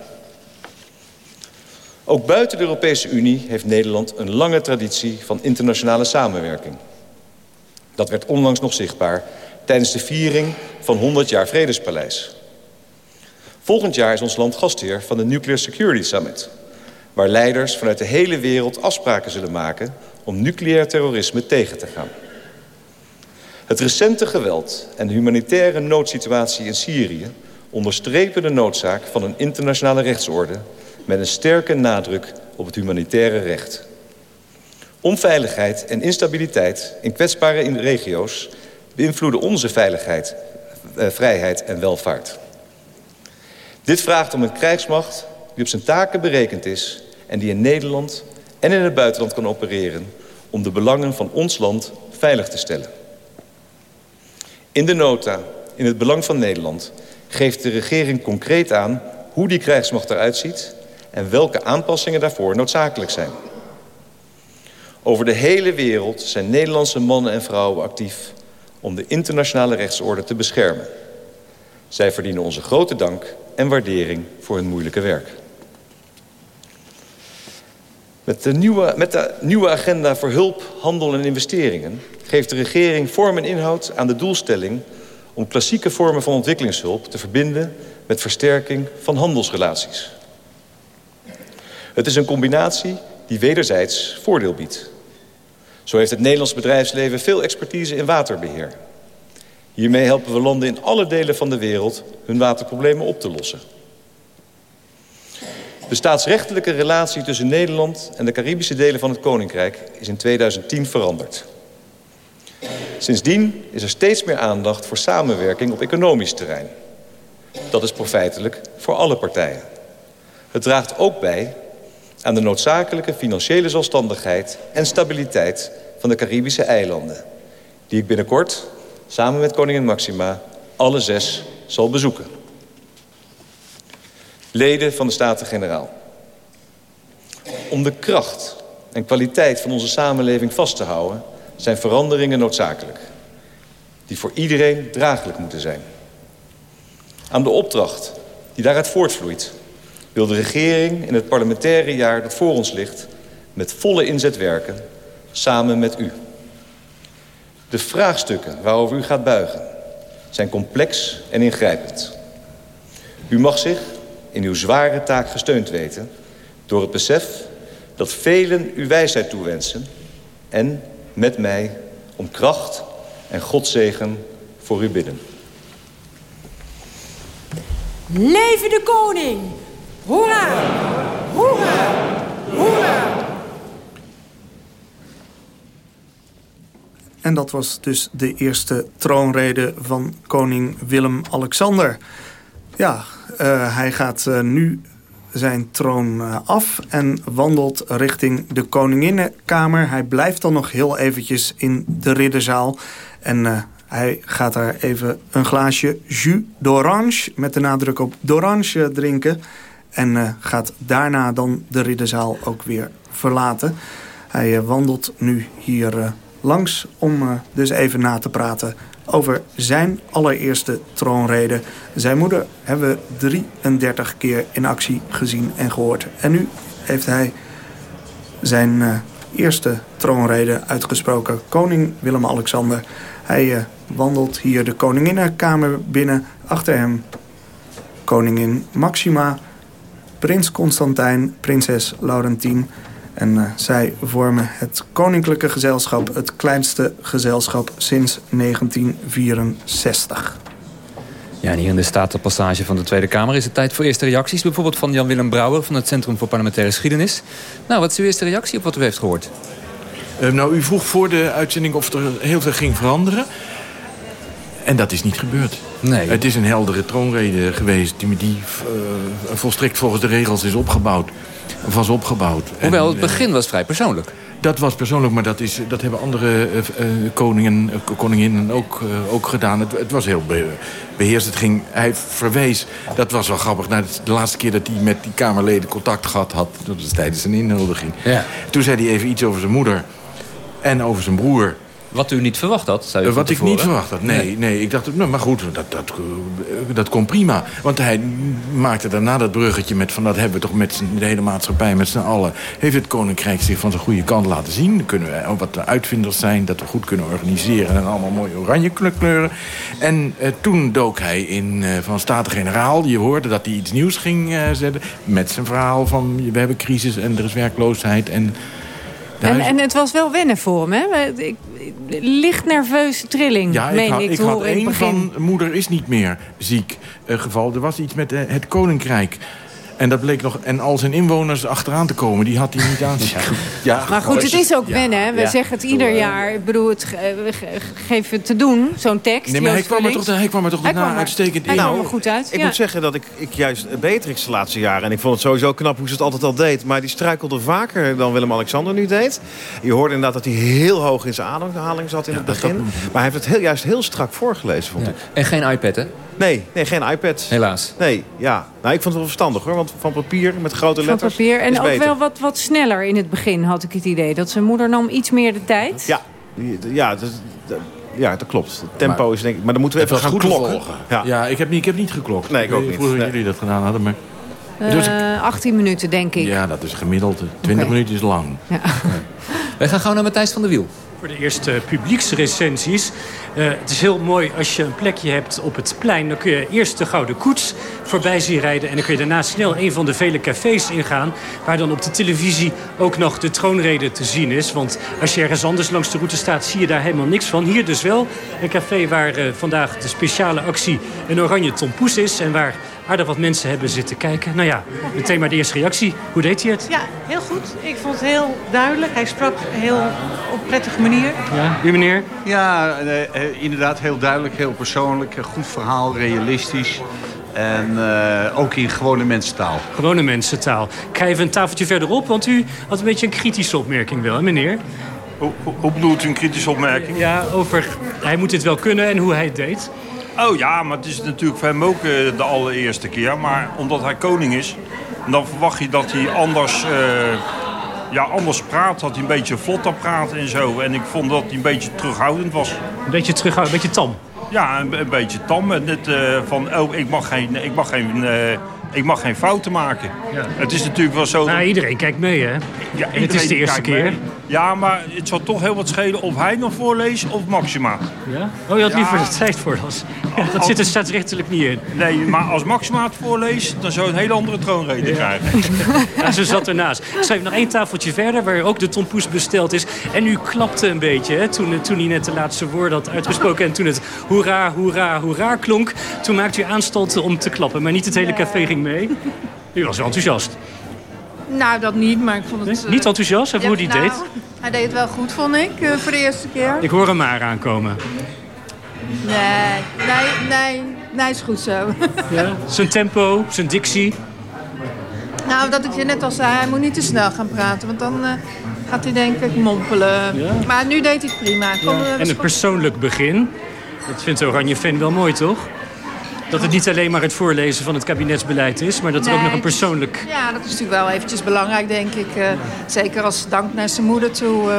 Ook buiten de Europese Unie heeft Nederland een lange traditie van internationale samenwerking. Dat werd onlangs nog zichtbaar tijdens de viering van 100 jaar Vredespaleis. Volgend jaar is ons land gastheer van de Nuclear Security Summit... waar leiders vanuit de hele wereld afspraken zullen maken... om nucleair terrorisme tegen te gaan. Het recente geweld en de humanitaire noodsituatie in Syrië... onderstrepen de noodzaak van een internationale rechtsorde... met een sterke nadruk op het humanitaire recht. Onveiligheid en instabiliteit in kwetsbare regio's... beïnvloeden onze veiligheid, eh, vrijheid en welvaart. Dit vraagt om een krijgsmacht die op zijn taken berekend is... en die in Nederland en in het buitenland kan opereren... om de belangen van ons land veilig te stellen. In de nota, in het belang van Nederland... geeft de regering concreet aan hoe die krijgsmacht eruit ziet... en welke aanpassingen daarvoor noodzakelijk zijn. Over de hele wereld zijn Nederlandse mannen en vrouwen actief... om de internationale rechtsorde te beschermen. Zij verdienen onze grote dank en waardering voor hun moeilijke werk. Met de, nieuwe, met de nieuwe agenda voor hulp, handel en investeringen... geeft de regering vorm en inhoud aan de doelstelling... om klassieke vormen van ontwikkelingshulp te verbinden... met versterking van handelsrelaties. Het is een combinatie die wederzijds voordeel biedt. Zo heeft het Nederlands bedrijfsleven veel expertise in waterbeheer. Hiermee helpen we landen in alle delen van de wereld hun waterproblemen op te lossen. De staatsrechtelijke relatie tussen Nederland en de Caribische delen van het Koninkrijk is in 2010 veranderd. Sindsdien is er steeds meer aandacht voor samenwerking op economisch terrein. Dat is profijtelijk voor alle partijen. Het draagt ook bij aan de noodzakelijke financiële zelfstandigheid en stabiliteit van de Caribische eilanden, die ik binnenkort samen met koningin Maxima alle zes zal bezoeken. Leden van de Staten-Generaal. Om de kracht en kwaliteit van onze samenleving vast te houden... zijn veranderingen noodzakelijk. Die voor iedereen draaglijk moeten zijn. Aan de opdracht die daaruit voortvloeit... wil de regering in het parlementaire jaar dat voor ons ligt... met volle inzet werken, samen met u. De vraagstukken waarover u gaat buigen zijn complex en ingrijpend. U mag zich in uw zware taak gesteund weten... door het besef dat velen uw wijsheid toewensen... en met mij om kracht en Godzegen voor u bidden. Leven de koning! Hoera! Hoera! Hoera! En dat was dus de eerste troonrede van koning Willem-Alexander. Ja, uh, hij gaat uh, nu zijn troon uh, af en wandelt richting de koninginnenkamer. Hij blijft dan nog heel eventjes in de ridderzaal. En hij gaat daar even een glaasje jus d'orange... met de nadruk op d'orange drinken. En gaat daarna dan de ridderzaal ook weer verlaten. Hij wandelt nu hier langs om dus even na te praten over zijn allereerste troonrede. Zijn moeder hebben we 33 keer in actie gezien en gehoord. En nu heeft hij zijn eerste troonrede uitgesproken. Koning Willem-Alexander. Hij wandelt hier de koninginnenkamer binnen. Achter hem koningin Maxima, prins Constantijn, prinses Laurentien... En uh, zij vormen het Koninklijke Gezelschap, het kleinste gezelschap sinds 1964. Ja, en hier in de Statenpassage van de Tweede Kamer is het tijd voor eerste reacties. Bijvoorbeeld van Jan-Willem Brouwer van het Centrum voor Parlementaire Geschiedenis. Nou, wat is uw eerste reactie op wat u heeft gehoord? Uh, nou, u vroeg voor de uitzending of er heel veel ging veranderen. En dat is niet gebeurd. Nee. Het is een heldere troonrede geweest die, die uh, volstrekt volgens de regels is opgebouwd was opgebouwd. Hoewel, het begin was vrij persoonlijk. Dat was persoonlijk, maar dat, is, dat hebben andere eh, eh, koningen, eh, koninginnen ook, eh, ook gedaan. Het, het was heel be- beheerst. Het ging, hij verwees, dat was wel grappig... naar de laatste keer dat hij met die Kamerleden contact gehad had... dat was tijdens zijn inhuldiging. Ja. Toen zei hij even iets over zijn moeder en over zijn broer... Wat u niet verwacht had, zei u Eh, Wat ik niet verwacht had. Nee, nee. ik dacht, nou, maar goed, dat, dat, eh, dat komt prima. Want hij maakte daarna dat bruggetje met... van dat hebben we toch met de hele maatschappij, met z'n allen... heeft het Koninkrijk zich van zijn goede kant laten zien. Kunnen we ook wat de uitvinders zijn, dat we goed kunnen organiseren... en allemaal mooie oranje kleuren. En eh, toen dook hij in eh, van Staten-Generaal. Je hoorde dat hij iets nieuws ging eh, zetten... met zijn verhaal van we hebben crisis en er is werkloosheid... en En, en het was wel wennen voor hem, hè? Ik, licht nerveuze trilling, Ja, meen ik had, ik, had in één van moeder is niet meer ziek eh, geval. Er was iets met eh, het koninkrijk. En dat bleek nog, en al zijn inwoners achteraan te komen, die had hij niet aan. Ja, Maar goed, het is ook wennen, hè? We Ja. zeggen het ieder jaar. Ik bedoel, het geven het te doen, zo'n tekst. Nee, maar hij kwam, er toch, hij kwam er toch Hij er- uitstekend hij in. kwam er goed uit. Ik ja. moet zeggen dat ik, ik juist Beatrix de laatste jaren... en ik vond het sowieso knap hoe ze het altijd al deed... maar die struikelde vaker dan Willem-Alexander nu deed. Je hoorde inderdaad dat hij heel hoog in zijn ademhaling zat in het begin. Maar hij heeft het heel, juist heel strak voorgelezen, vond ik. En geen iPad, hè? Nee, nee, geen iPad. Helaas. Nee, ja. Nou, ik vond het wel verstandig hoor. Want van papier met grote Van letters papier. En is ook beter. wel wat, wat sneller in het begin, had ik het idee. Dat zijn moeder nam iets meer de tijd. Ja, ja, dat, dat- ja, dat klopt. Het tempo is denk ik... Maar dan moeten we even gaan goed klokken. Ja. Ja, ik, heb niet, ik heb niet geklokt. Nee, ik ook niet. Vroeger Nee. jullie dat gedaan hadden, maar... Eh, Dus- 18 minuten, denk ik. ja, dat is gemiddeld. 20 Oké. minuten is lang. Wij gaan gauw naar Matthijs van der Wiel. Voor de eerste publieksrecensies. Eh, het is heel mooi als je een plekje hebt op het plein. Dan kun je eerst de Gouden Koets voorbij zien rijden. En dan kun je daarna snel een van de vele cafés ingaan. Waar dan op de televisie ook nog de troonrede te zien is. Want als je ergens anders langs de route staat, zie je daar helemaal niks van. Hier dus wel een café waar eh, vandaag de speciale actie een oranje tompoes is. En waar aardig wat mensen hebben zitten kijken. Nou ja, meteen maar de eerste reactie. Hoe deed hij het? Ja, heel goed. Ik vond het heel duidelijk. Hij sprak heel op prettige manier. Ja, u meneer? Ja, eh, eh, inderdaad heel duidelijk, heel persoonlijk. Een Goed verhaal, realistisch. En eh, ook in gewone mensentaal. Gewone mensentaal. Ik ga even een tafeltje verderop, want u had een beetje een kritische opmerking wel, hè, meneer? Hoe, hoe- bedoelt u een kritische opmerking? Ja, over hij moet dit wel kunnen en hoe hij het deed. Oh ja, maar het is natuurlijk voor hem ook de allereerste keer. Maar omdat hij koning is, dan verwacht je dat hij anders, eh, ja, anders praat. Dat hij een beetje vlotter praat en zo. En ik vond dat hij een beetje terughoudend was. Een beetje terughoudend, een beetje tam. Ja, een, een beetje tam. En net eh, van, oh, ik mag geen, ik mag geen, eh, ik mag geen fouten maken. Het is natuurlijk wel zo... Nou, dat- iedereen kijkt mee, hè? Ja, het is de eerste keer. mee. Ja, maar het zal toch heel wat schelen of hij nog voorleest of Maxima. Ja? Oh, je had Ja. liever dat zij het voorlas. Ja, dat zit er staatsrechtelijk niet in. Nee, maar als Maxima het voorleest, dan zou je een hele andere troonrede krijgen. Ja, ze zat ernaast. Ik schreef nog één tafeltje verder, waar ook de tompoes besteld is. En u klapte een beetje, hè, toen, toen hij net de laatste woorden had uitgesproken. En toen het hoera, hoera, hoera klonk, toen maakte u aanstalten om te klappen. Maar niet het hele café ging mee. U was wel enthousiast. Nou, dat niet, maar ik vond het... Niet enthousiast over hoe hij nou, deed? Hij deed het wel goed, vond ik, eh, voor de eerste keer. Ik hoor hem maar aankomen. Nee, nee, nee, nee, is goed zo. Ja? Zijn tempo, zijn dictie. nou, dat ik je net al zei, hij moet niet te snel gaan praten, want dan eh, gaat hij denk ik mompelen. Ja. Maar nu deed hij het prima. Eh, En een persoonlijk begin. Dat vindt Oranje fan wel mooi, toch? Dat het niet alleen maar het voorlezen van het kabinetsbeleid is... maar dat er ook nog een persoonlijk... Ja, dat is natuurlijk wel eventjes belangrijk, denk ik. eh, zeker als dank naar zijn moeder toe. eh,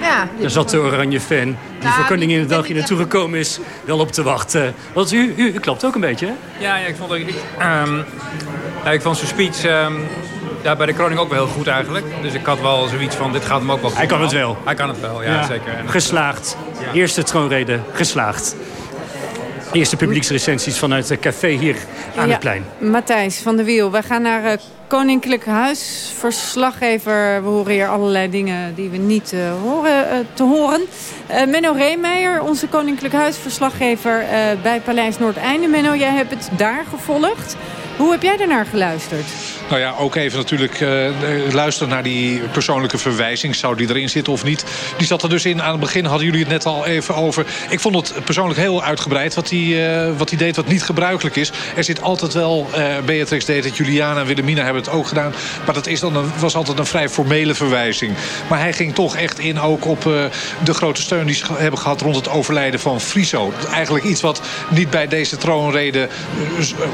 ja, Daar zat de Oranje fan, die Nou, voor Koninginnedag die- hier naartoe gekomen is... wel op te wachten. Want u, u, u klopt ook een beetje, hè? Ja, ja ik vond, ik, ehm, ja, ik vond zijn speech ehm, ja, bij de kroning ook wel heel goed eigenlijk. Dus ik had wel zoiets van, dit gaat hem ook wel goed. Hij kan het wel. Hij kan het wel, ja, zeker. En- Geslaagd. Eerste troonrede, geslaagd. Eerste publieksrecensies vanuit het café hier aan Ja, het plein. Matthijs van der Wiel, we gaan naar eh, Koninklijk Huis. Verslaggever, we horen hier allerlei dingen die we niet eh, horen eh, te horen. Menno Reemeijer, onze Koninklijk Huisverslaggever bij Paleis Noordeinde. Menno, jij hebt het daar gevolgd. Hoe heb jij daarnaar geluisterd? Nou ja, ook even natuurlijk uh, luisteren naar die persoonlijke verwijzing. Zou die erin zitten of niet? Die zat er dus in. Aan het begin hadden jullie het net al even over. Ik vond het persoonlijk heel uitgebreid wat hij, uh, wat hij deed wat niet gebruikelijk is. Er zit altijd wel, uh, Beatrix deed het, Juliana en Wilhelmina hebben het ook gedaan. Maar dat is dan een, was altijd een vrij formele verwijzing. Maar hij ging toch echt in ook op de grote steun die ze hebben gehad rond het overlijden van Friso. Eigenlijk iets wat niet bij deze troonrede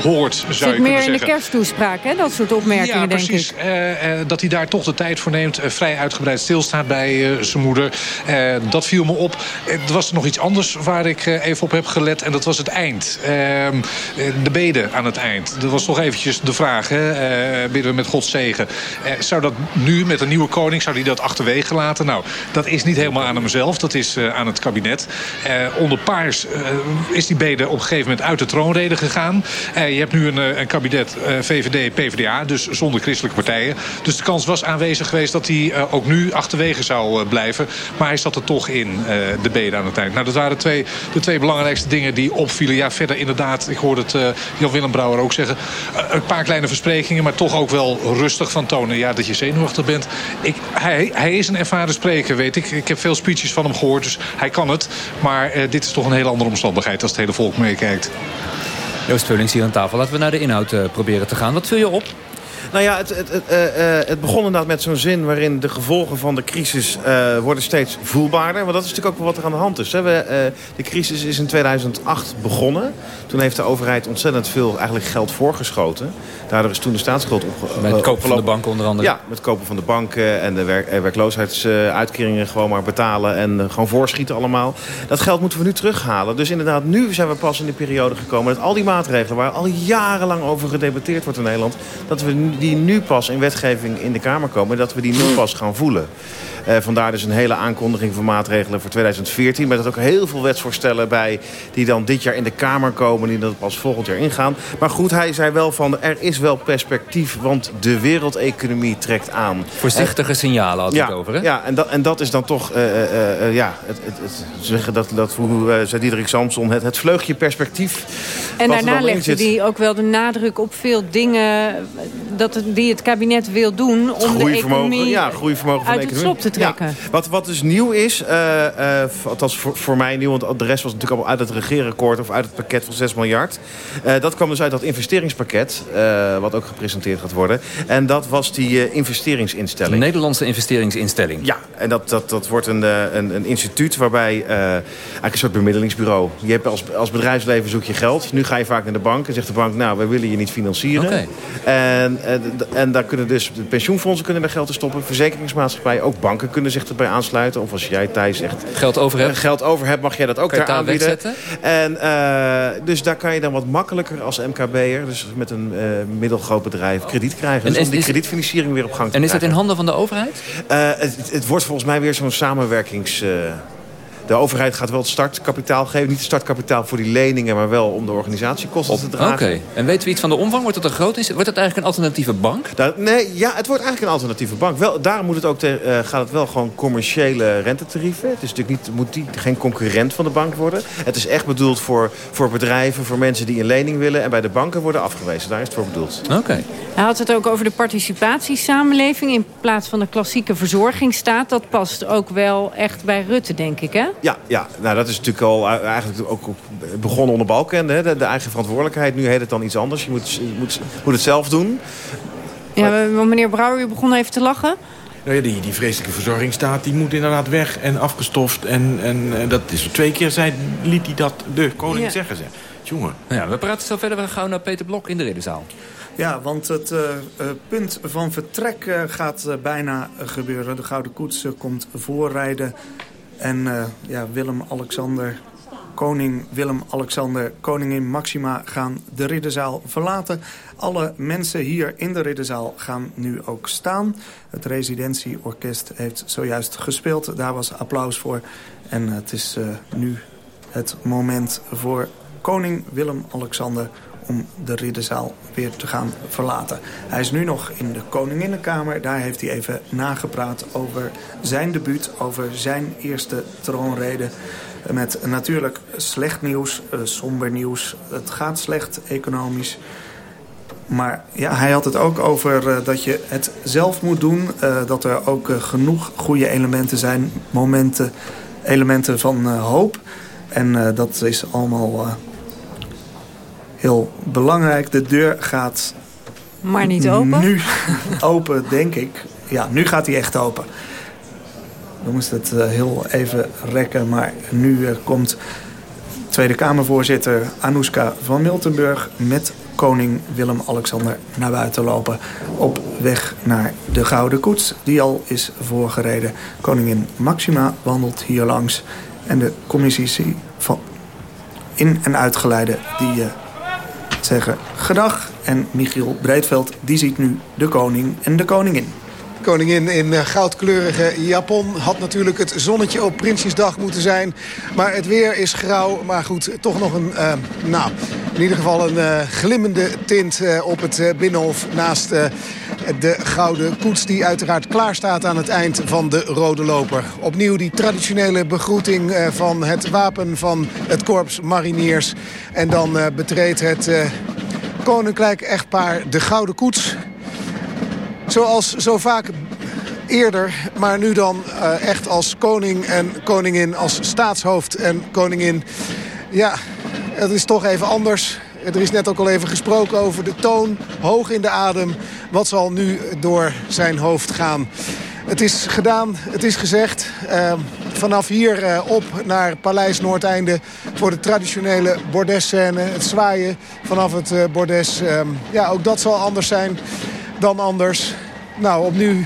hoort, zou je kunnen meer zeggen. in de kersttoespraak, hè? Dat soort opmerkingen, ja, denk precies. ik. Eh, eh, dat hij daar toch de tijd voor neemt. eh, vrij uitgebreid stilstaat bij zijn moeder. Dat viel me op. Er was nog iets anders waar ik even op heb gelet. En dat was het eind. Ehm, eh, de bede aan het eind. Dat was toch eventjes de vraag. Hè? Bidden we met Gods zegen. Zou dat nu met een nieuwe koning, zou hij dat achterwege laten? Nou, dat is niet helemaal aan hemzelf. Dat is aan het kabinet. Onder paars is die bede op een gegeven moment uit de troonrede gegaan. Je hebt nu een, een kabinet eh, VVD, PvdA, dus zonder christelijke partijen. Dus de kans was aanwezig geweest dat hij eh, ook nu achterwege zou eh, blijven. Maar hij zat er toch in, eh, de bede aan het eind. Nou, dat waren twee, de twee belangrijkste dingen die opvielen. Ja, verder inderdaad, ik hoorde het Jan-Willem Brouwer ook zeggen. een paar kleine versprekingen, maar toch ook wel rustig van tonen. Ja, dat je zenuwachtig bent. Ik, hij, hij is een ervaren spreker, weet ik. Ik heb veel speeches van hem gehoord, dus hij kan het. Maar dit is toch een hele andere omstandigheid als het hele volk meekijkt. Joost Vullings hier aan tafel. Laten we naar de inhoud proberen te gaan. Wat viel je op? Nou ja, het, het, eh, eh, het begon inderdaad met zo'n zin waarin de gevolgen van de crisis eh, worden steeds voelbaarder. Want dat is natuurlijk ook wel wat er aan de hand is. De crisis is in 2008 begonnen. Toen heeft de overheid ontzettend veel eigenlijk geld voorgeschoten. Daardoor is toen de staatsschuld op, Bij het kopen van de banken onder andere. Ja, met het kopen van de banken en de werk, eh, werkloosheidsuitkeringen gewoon maar betalen en eh, gewoon voorschieten allemaal. Dat geld moeten we nu terughalen. Dus inderdaad, nu zijn we pas in de periode gekomen dat al die maatregelen waar al jarenlang over gedebatteerd wordt in Nederland, dat we die nu pas in wetgeving in de Kamer komen, dat we die nu pas gaan voelen. Eh, vandaar dus een hele aankondiging van maatregelen voor 2014. Met ook heel veel wetsvoorstellen bij die dan dit jaar in de Kamer komen. Die dan pas volgend jaar ingaan. Maar goed, hij zei wel van er is wel perspectief. Want de wereldeconomie trekt aan. Voorzichtige signalen had hij ja, het over, hè? Ja, en dat, en dat is dan toch, eh, eh, eh, ja, het, het, het, ze zeggen dat, dat hoe eh, zei Diederik Samson, het, het vleugje perspectief. En er daarna legde hij ook wel de nadruk op veel dingen dat het, die het kabinet wil doen om de economie ja, groeivermogen van uit de het economie. Trekken. Ja. Wat, wat dus nieuw is, eh, eh, althans voor, voor mij nieuw... want de rest was natuurlijk allemaal uit het regeerakkoord... of uit het pakket van 6 miljard. Eh, dat kwam dus uit dat investeringspakket... eh, wat ook gepresenteerd gaat worden. En dat was die eh, De investeringsinstelling. Nederlandse investeringsinstelling. Ja, en dat, dat, dat wordt een, eh, een, een instituut waarbij... eh, eigenlijk een soort bemiddelingsbureau. Je hebt als, als bedrijfsleven zoek je geld. Nu ga je vaak naar de bank en zegt de bank... nou, wij willen je niet financieren. Oké. En, en, en daar kunnen dus de pensioenfondsen kunnen er geld in stoppen. Verzekeringsmaatschappijen, ook banken kunnen zich erbij aansluiten. Of als jij Thijs echt Geld over hebt. geld over hebt, mag jij dat ook daar aanbieden. wegzetten? En, eh, dus daar kan je dan wat makkelijker als MKB'er... dus met een eh, middelgroot bedrijf krediet krijgen. En Dus is- om die kredietfinanciering weer op gang te En is dat in krijgen. handen van de overheid? Eh, het, het wordt volgens mij weer zo'n samenwerkings... de overheid gaat wel het startkapitaal geven. Niet het startkapitaal voor die leningen, maar wel om de organisatiekosten te Oké. dragen. En weten we iets van de omvang? Wordt het een groot? is- Wordt het eigenlijk een alternatieve bank? Daar- nee, ja, het wordt eigenlijk een alternatieve bank. Wel, daarom moet het ook te- eh, gaat het wel gewoon commerciële rentetarieven. Het is natuurlijk niet, moet die, geen concurrent van de bank worden. Het is echt bedoeld voor, voor bedrijven, voor mensen die een lening willen. En bij de banken worden afgewezen. Daar is het voor bedoeld. Oké. Hij had het ook over de participatiesamenleving in plaats van de klassieke verzorgingsstaat. Dat past ook wel echt bij Rutte, denk ik, hè? Ja, ja, nou dat is natuurlijk al eh, eigenlijk ook begonnen onder Balken. Hè? De, de eigen verantwoordelijkheid. Nu heet het dan iets anders. Je moet, moet, moet het zelf doen. Ja, maar meneer Brouwer, u begon even te lachen. Nou ja, die, die vreselijke verzorgingsstaat die moet inderdaad weg en afgestoft. En, en, dat is twee keer zei, liet hij dat de koning Ja. zeggen. Zeg. Jongen. Nou ja, we praten zo verder. We gaan gauw naar Peter Blok in de ridderzaal. Ja, want het eh, eh, punt van vertrek gaat bijna gebeuren. De Gouden Koets komt voorrijden. En eh, ja, Willem-Alexander, koning Willem-Alexander, koningin Maxima gaan de ridderzaal verlaten. Alle mensen hier in de ridderzaal gaan nu ook staan. Het residentieorkest heeft zojuist gespeeld. Daar was applaus voor. En het is eh, nu het moment voor koning Willem-Alexander om de ridderzaal weer te gaan verlaten. Hij is nu nog in de Koninginnenkamer. Daar heeft hij even nagepraat over zijn debuut, over zijn eerste troonrede. Met natuurlijk slecht nieuws, eh, somber nieuws. Het gaat slecht economisch. Maar ja, hij had het ook over eh, dat je het zelf moet doen. eh, dat er ook genoeg goede elementen zijn. Momenten, elementen van hoop. En dat is allemaal heel belangrijk. De deur gaat Maar niet open? nu open, denk ik. Ja, nu gaat hij echt open. We moesten het heel even rekken. Maar nu eh, komt Tweede Kamervoorzitter Anouska van Miltenburg... met koning Willem-Alexander naar buiten lopen. Op weg naar de Gouden Koets, die al is voorgereden. Koningin Maxima wandelt hier langs. En de commissies van in- en uitgeleide die eh, zeggen gedag. En Michiel Breedveld die ziet nu de koning en de koningin. Koningin in eh, goudkleurige Japon had natuurlijk het zonnetje op Prinsjesdag moeten zijn. Maar het weer is grauw. Maar goed, toch nog een, eh, nou, in ieder geval een eh, glimmende tint op het Binnenhof. Naast de gouden koets die uiteraard klaar staat aan het eind van de rode loper. Opnieuw die traditionele begroeting van het wapen van het korps mariniers. En dan betreedt het koninklijk echtpaar de gouden koets. Zoals zo vaak eerder, maar nu dan eh, echt als koning en koningin, als staatshoofd en koningin. Ja, het is toch even anders. Er is net ook al even gesproken over de toon, hoog in de adem. Wat zal nu door zijn hoofd gaan? Het is gedaan, het is gezegd. Eh, vanaf hier eh, op naar Paleis Noordeinde voor de traditionele bordesscène. Het zwaaien vanaf het eh, bordes. Eh, ja, ook dat zal anders zijn dan anders. Nou, opnieuw,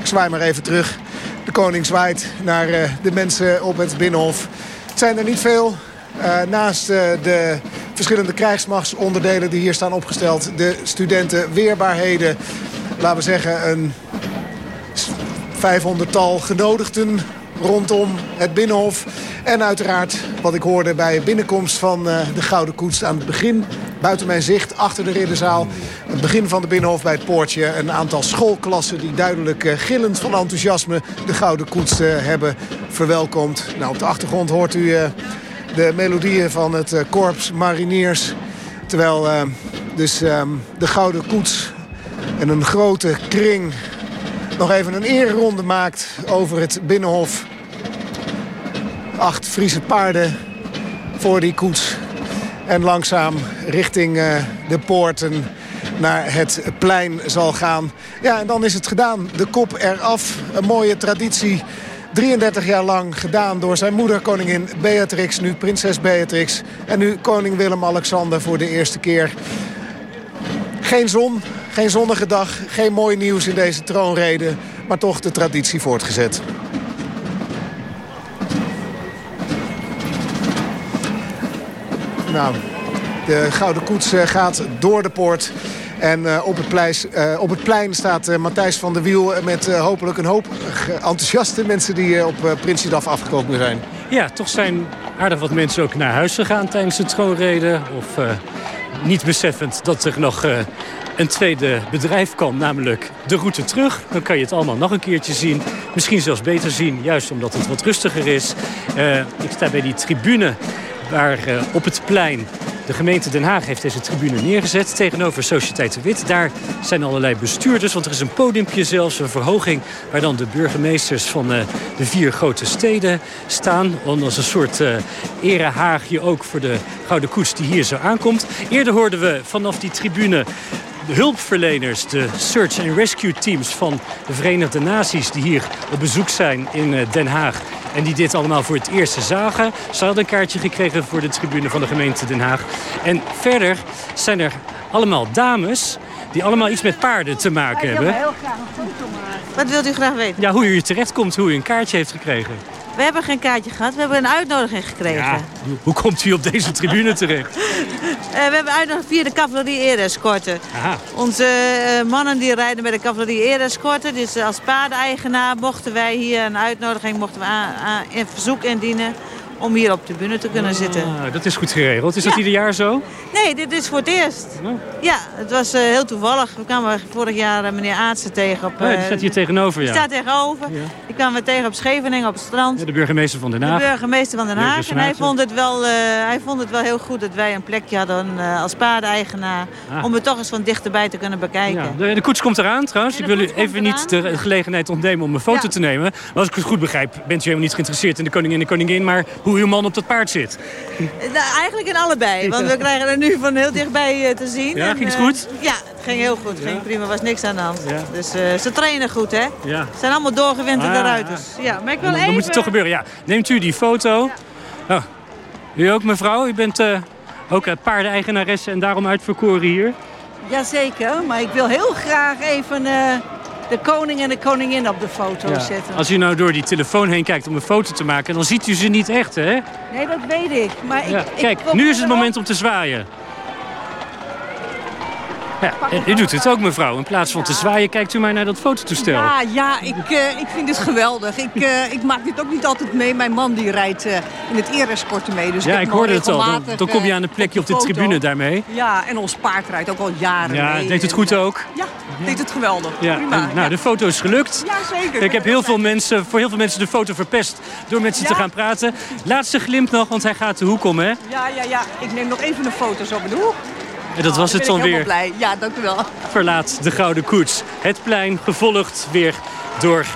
ik zwaai maar even terug. De koning zwaait naar eh, de mensen op het Binnenhof. Het zijn er niet veel. Eh, naast eh, de verschillende krijgsmachtsonderdelen die hier staan opgesteld... de studenten weerbaarheden, laten we zeggen een 500-tal genodigden rondom het Binnenhof. En uiteraard wat ik hoorde bij binnenkomst van eh, de Gouden Koets aan het begin. Buiten mijn zicht, achter de ridderzaal. Het begin van de Binnenhof bij het poortje. Een aantal schoolklassen die duidelijk eh, gillend van enthousiasme de Gouden Koets eh, hebben verwelkomd. Nou, op de achtergrond hoort u de melodieën van het korps mariniers. Terwijl dus ehm, de Gouden Koets en een grote kring nog even een ereronde maakt over het Binnenhof. Acht Friese paarden voor die koets. En langzaam richting eh, de poorten naar het plein zal gaan. Ja, en dan is het gedaan. De kop eraf. Een mooie traditie. 33 jaar lang gedaan door zijn moeder, koningin Beatrix. Nu prinses Beatrix. En nu koning Willem-Alexander voor de eerste keer. Geen zon, geen zonnige dag, geen mooi nieuws in deze troonrede. Maar toch de traditie voortgezet. De Gouden Koets eh, gaat door de poort. En eh, op, het plein, eh, op het plein staat Matthijs van der Wiel... met hopelijk een hoop enthousiaste mensen die op Prinsjesdag afgekomen zijn. Ja, toch zijn aardig wat mensen ook naar huis gegaan tijdens de troonrede. Of niet beseffend dat er nog een tweede bedrijf kan, namelijk de route terug. Dan kan je het allemaal nog een keertje zien. Misschien zelfs beter zien, juist omdat het wat rustiger is. Ik sta bij die tribune waar eh, op het plein de gemeente Den Haag heeft deze tribune neergezet tegenover Sociëteit de Wit. Daar zijn allerlei bestuurders, want er is een podiumpje zelfs, een verhoging... waar dan de burgemeesters van eh, de vier grote steden staan. Als een soort eh erehaagje ook voor de Gouden Koets die hier zo aankomt. Eerder hoorden we vanaf die tribune de hulpverleners, de search and rescue teams van de Verenigde Naties... die hier op bezoek zijn in eh, Den Haag en die dit allemaal voor het eerst zagen. Ze hadden een kaartje gekregen voor de tribune van de gemeente Den Haag. En verder zijn er allemaal dames die allemaal iets met paarden te maken hebben. heel graag een foto maken. Wat wilt u graag weten? Ja, hoe u hier terechtkomt, hoe u een kaartje heeft gekregen. We hebben geen kaartje gehad, we hebben een uitnodiging gekregen. Ja, hoe- komt u op deze tribune terecht? Eh, we hebben uitnodiging via de cavalerie. Aha. Onze eh, mannen die rijden bij de cavalerie eerescorte. Dus als paardeneigenaar mochten wij hier een uitnodiging, mochten we een verzoek indienen om hier op de bühne te kunnen zitten. Ah, dat is goed geregeld. Is dat Ja. ieder jaar zo? Nee, dit is voor het eerst. Ja, het was eh, heel toevallig. We kwamen vorig jaar eh, meneer Aartsen tegen op... Ja, die eh, staat hier tegenover, die ja. staat tegenover. Die kwamen we tegen op Scheveningen op het strand. Ja, De burgemeester van Den De Haag. burgemeester van Den Haag. De En hij vond, het wel, hij vond het wel heel goed dat wij een plekje hadden als paardeneigenaar. Ah. Om het toch eens van dichterbij te kunnen bekijken. Ja, de, de koets komt eraan trouwens. Ik wil u even niet de gelegenheid ontnemen om een foto Ja. te nemen. Maar als ik het goed begrijp, bent u helemaal niet geïnteresseerd in de koningin en de koningin... maar hoe uw man op dat paard zit. Nou, eigenlijk in allebei. Want we krijgen er nu van heel dichtbij eh, te zien. Ja, En, ging het eh, goed? ja, het ging heel goed. Het ging prima, was niks aan de hand. Dus eh, ze trainen goed, hè? Ja. Ze zijn allemaal doorgewinterde Ah. ruiters. Ja, maar ik wil Dan, even... dan moet het toch gebeuren. Ja, neemt u die foto. Oh, u ook mevrouw? U bent ook eh, paardeneigenaresse en daarom uitverkoren hier. Jazeker, maar ik wil heel graag even de koning en de koningin op de foto Ja. zetten. Als u nou door die telefoon heen kijkt om een foto te maken... dan ziet u ze niet echt, hè? Nee, dat weet ik. Maar Ja, ik, ik Kijk, nu is het moment om te zwaaien. Ja, en u doet het ook, mevrouw. In plaats van te zwaaien, kijkt u maar naar dat fototoestel. Ja, ja ik, eh, ik vind het geweldig. Ik, eh, ik maak dit ook niet altijd mee. Mijn man die rijdt eh, in het erescorten mee. Dus ja, ik hoorde het al. Dan, kom je aan een plekje op de tribune daarmee. Ja, en ons paard rijdt ook al jaren Ja, mee. deed het goed ook. Ja, deed het geweldig. Ja, Prima. en, nou, de foto is gelukt. Ja, zeker. Ik heb heel veel mensen, voor heel veel mensen de foto verpest door met ze te gaan praten. Laatste glimp nog, want hij gaat de hoek om, hè? Ja, ja, ja. Ik neem nog even een foto zo bij de hoek. En dat was het dan ik weer. blij. Ja, dank u wel. Verlaat de Gouden Koets. Het plein gevolgd weer door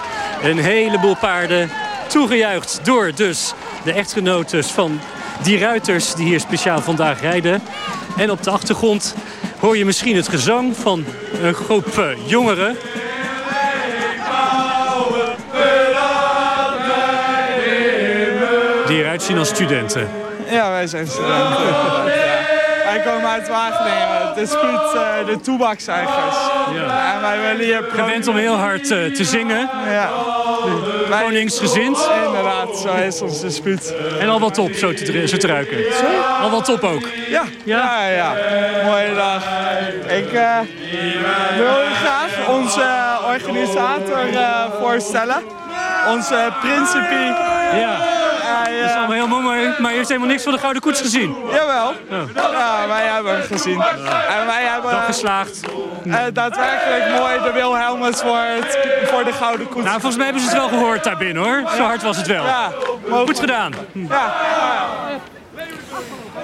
een heleboel paarden. Toegejuicht door dus de echtgenotes van die ruiters die hier speciaal vandaag rijden. En op de achtergrond hoor je misschien het gezang van een groep eh, jongeren. Die eruit zien als studenten. Ja, wij zijn studenten. Wij komen uit Wageningen. De spuut, eh, de toebaksuigers. Ja. En wij willen hier... Gewend om heel hard eh, te zingen. Ja. Koningsgezind. Inderdaad, zo is ons dispuut. En al wat op, zo te, zo te ruiken. Al wat op ook. Ja, ja, ja. Mooie dag. Ik eh, wil u graag onze organisator voorstellen. Onze principie. Ja. Dat is allemaal heel mooi, maar je heeft helemaal niks van de Gouden Koets gezien. Jawel. Ja, wij hebben hem gezien. En wij hebben... Dag geslaagd. eh, daadwerkelijk mooi de Wilhelmus voor, het, voor de Gouden Koets. Nou, volgens mij hebben ze het wel gehoord daar binnen hoor. Zo hard was het wel. Ja, Goed gedaan. Ja.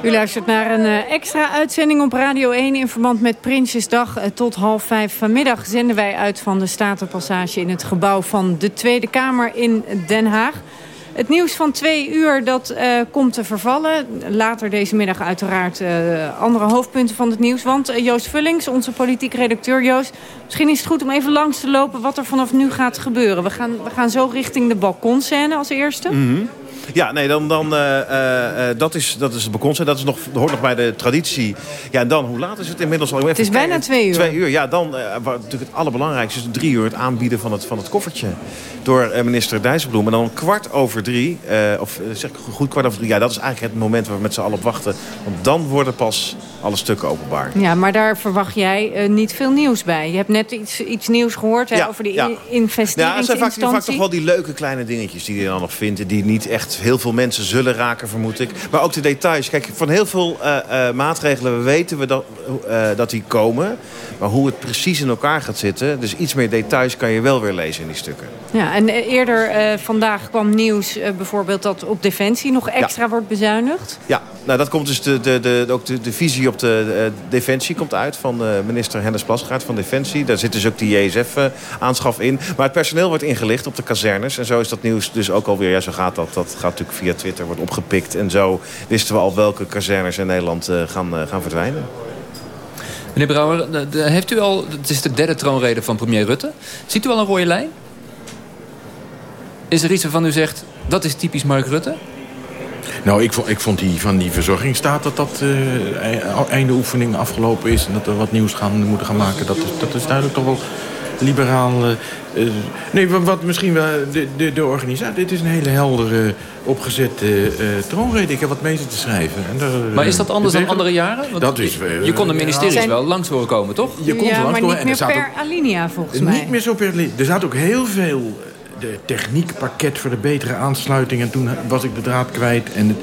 U luistert naar een eh, extra uitzending op Radio 1 in verband met Prinsjesdag. Eh, Tot half vijf vanmiddag zenden wij uit van de Statenpassage in het gebouw van de Tweede Kamer in Den Haag. Het nieuws van twee uur dat eh, komt te vervallen. Later deze middag uiteraard eh, andere hoofdpunten van het nieuws. Want eh, Joost Vullings, onze politiek redacteur Joost... misschien is het goed om even langs te lopen wat er vanaf nu gaat gebeuren. We gaan, we gaan zo richting de balkonscène als eerste. Mhm. Ja, nee, dan, dan eh, eh, eh, dat, is, dat is het balkon. Dat is nog, dat hoort nog bij de traditie. Ja, en dan, hoe laat is het inmiddels al? Even Het is bijna twee uur. Twee uur, ja. Dan, natuurlijk het allerbelangrijkste is drie uur het aanbieden van het, van het koffertje. Door minister Dijsselbloem. En dan kwart over drie, of zeg ik goed kwart over drie. Ja, dat is eigenlijk het moment waar we met z'n allen op wachten. Want dan worden pas alle stukken openbaar. Ja, maar daar verwacht jij niet veel nieuws bij. Je hebt net iets, iets nieuws gehoord hè, Ja, over de ja. in- Ja, het zijn vaak, vaak toch wel die leuke kleine dingetjes die je dan nog vindt. Die niet echt heel veel mensen zullen raken, vermoed ik. Maar ook de details. Kijk, van heel veel eh, eh, maatregelen weten we dat, eh, dat die komen. Maar hoe het precies in elkaar gaat zitten... dus iets meer details kan je wel weer lezen in die stukken. Ja, en eerder vandaag kwam nieuws bijvoorbeeld dat op Defensie nog extra wordt bezuinigd. Ja, nou dat komt dus de, de, de, ook de, de visie op de Defensie komt uit van minister Hennis Plasgaard van Defensie. Daar zit dus ook die JSF-aanschaf in. Maar het personeel wordt ingelicht op de kazernes. En zo is dat nieuws dus ook alweer, ja zo gaat dat. Dat gaat natuurlijk via Twitter, wordt opgepikt. En zo wisten we al welke kazernes in Nederland eh, gaan, eh, gaan verdwijnen. Meneer Brouwer, heeft u al, het is de derde troonrede van premier Rutte. Ziet u al een rode lijn? Is er iets waarvan u zegt, dat is typisch Mark Rutte? Nou, ik vond, ik vond die van die verzorgingsstaat dat dat eh, e- einde oefening afgelopen is... en dat we wat nieuws gaan, moeten gaan maken. Dat is, dat is duidelijk toch wel liberaal. eh, eh, nee, wat, wat misschien wel de, de, de organisatie... Dit is een hele heldere, opgezette eh troonrede. Ik heb wat mee te schrijven. En daar, Maar is dat anders dan andere jaren? Want Dat is, je, eh, je kon de ministeries Zijn- wel langs horen komen, toch? Je ja, langs maar niet en meer er per ook- alinea volgens mij. Niet meer zo per li- Er zaten ook heel veel de techniekpakket voor de betere aansluiting. En toen was ik de draad kwijt. En het,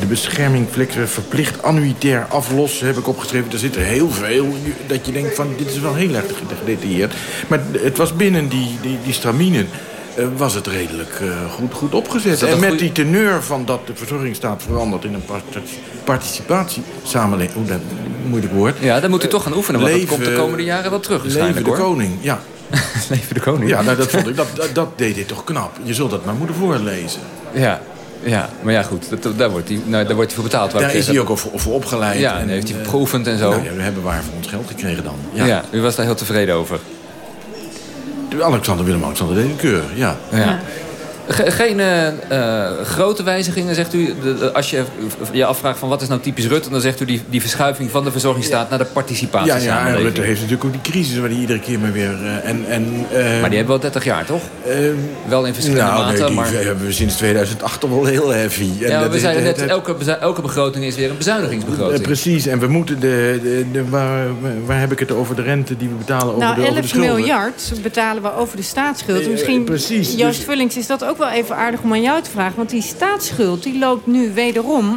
de bescherming flikkeren verplicht annuitair aflossen heb ik opgeschreven. Er zit er heel veel dat je denkt van dit is wel heel erg gedetailleerd. Maar het was binnen die, die, die straminen eh, was het redelijk eh, goed, goed opgezet. Dat En met goeie- die teneur van dat de verzorgingsstaat verandert in een partic- participatiesamenleving. Oeh, dat moeilijk woord. Ja, dan moet u toch gaan oefenen, want dat Leven- komt de komende jaren wel terug Leven de hoor. koning, ja. Leven de koning. Ja, nou, dat, vond ik, dat, dat, dat deed hij toch knap. Je zult dat maar moeten voorlezen. Ja, ja, maar ja goed, dat, daar, wordt hij, nou, daar wordt hij voor betaald. Daar is hij ook voor, voor opgeleid. Ja, en heeft hij geoefend en zo. Nou, ja, we hebben waar voor ons geld gekregen dan. Ja. Ja. u was daar heel tevreden over. Alexander Willem-Alexander deed het keurig, ja. Ja. Ge- geen eh, eh, grote wijzigingen, zegt u. De- de- als je je afvraagt van wat is nou typisch Rutte... dan zegt u die, die verschuiving van de verzorgingsstaat naar de Ja, participatiesamenleving. ja, en Rutte heeft natuurlijk ook die crisis waar hij iedere keer maar weer... eh, en, en, eh, Maar die hebben wel 30 jaar, toch? wel in verschillende nou, maten, nee, die maar... hebben we sinds 2008 toch wel heel heavy. En Ja, dat we zeiden het- net, het- elke, elke begroting is weer een bezuinigingsbegroting. Precies, en we moeten de... de, de waar, waar heb ik het over? De rente die we betalen over, Nou, de, over de 11 schulden. miljard betalen we over de staatsschuld. Misschien, precies, Joost dus- Vullings, is dat ook wel even aardig om aan jou te vragen. Want die staatsschuld die loopt nu wederom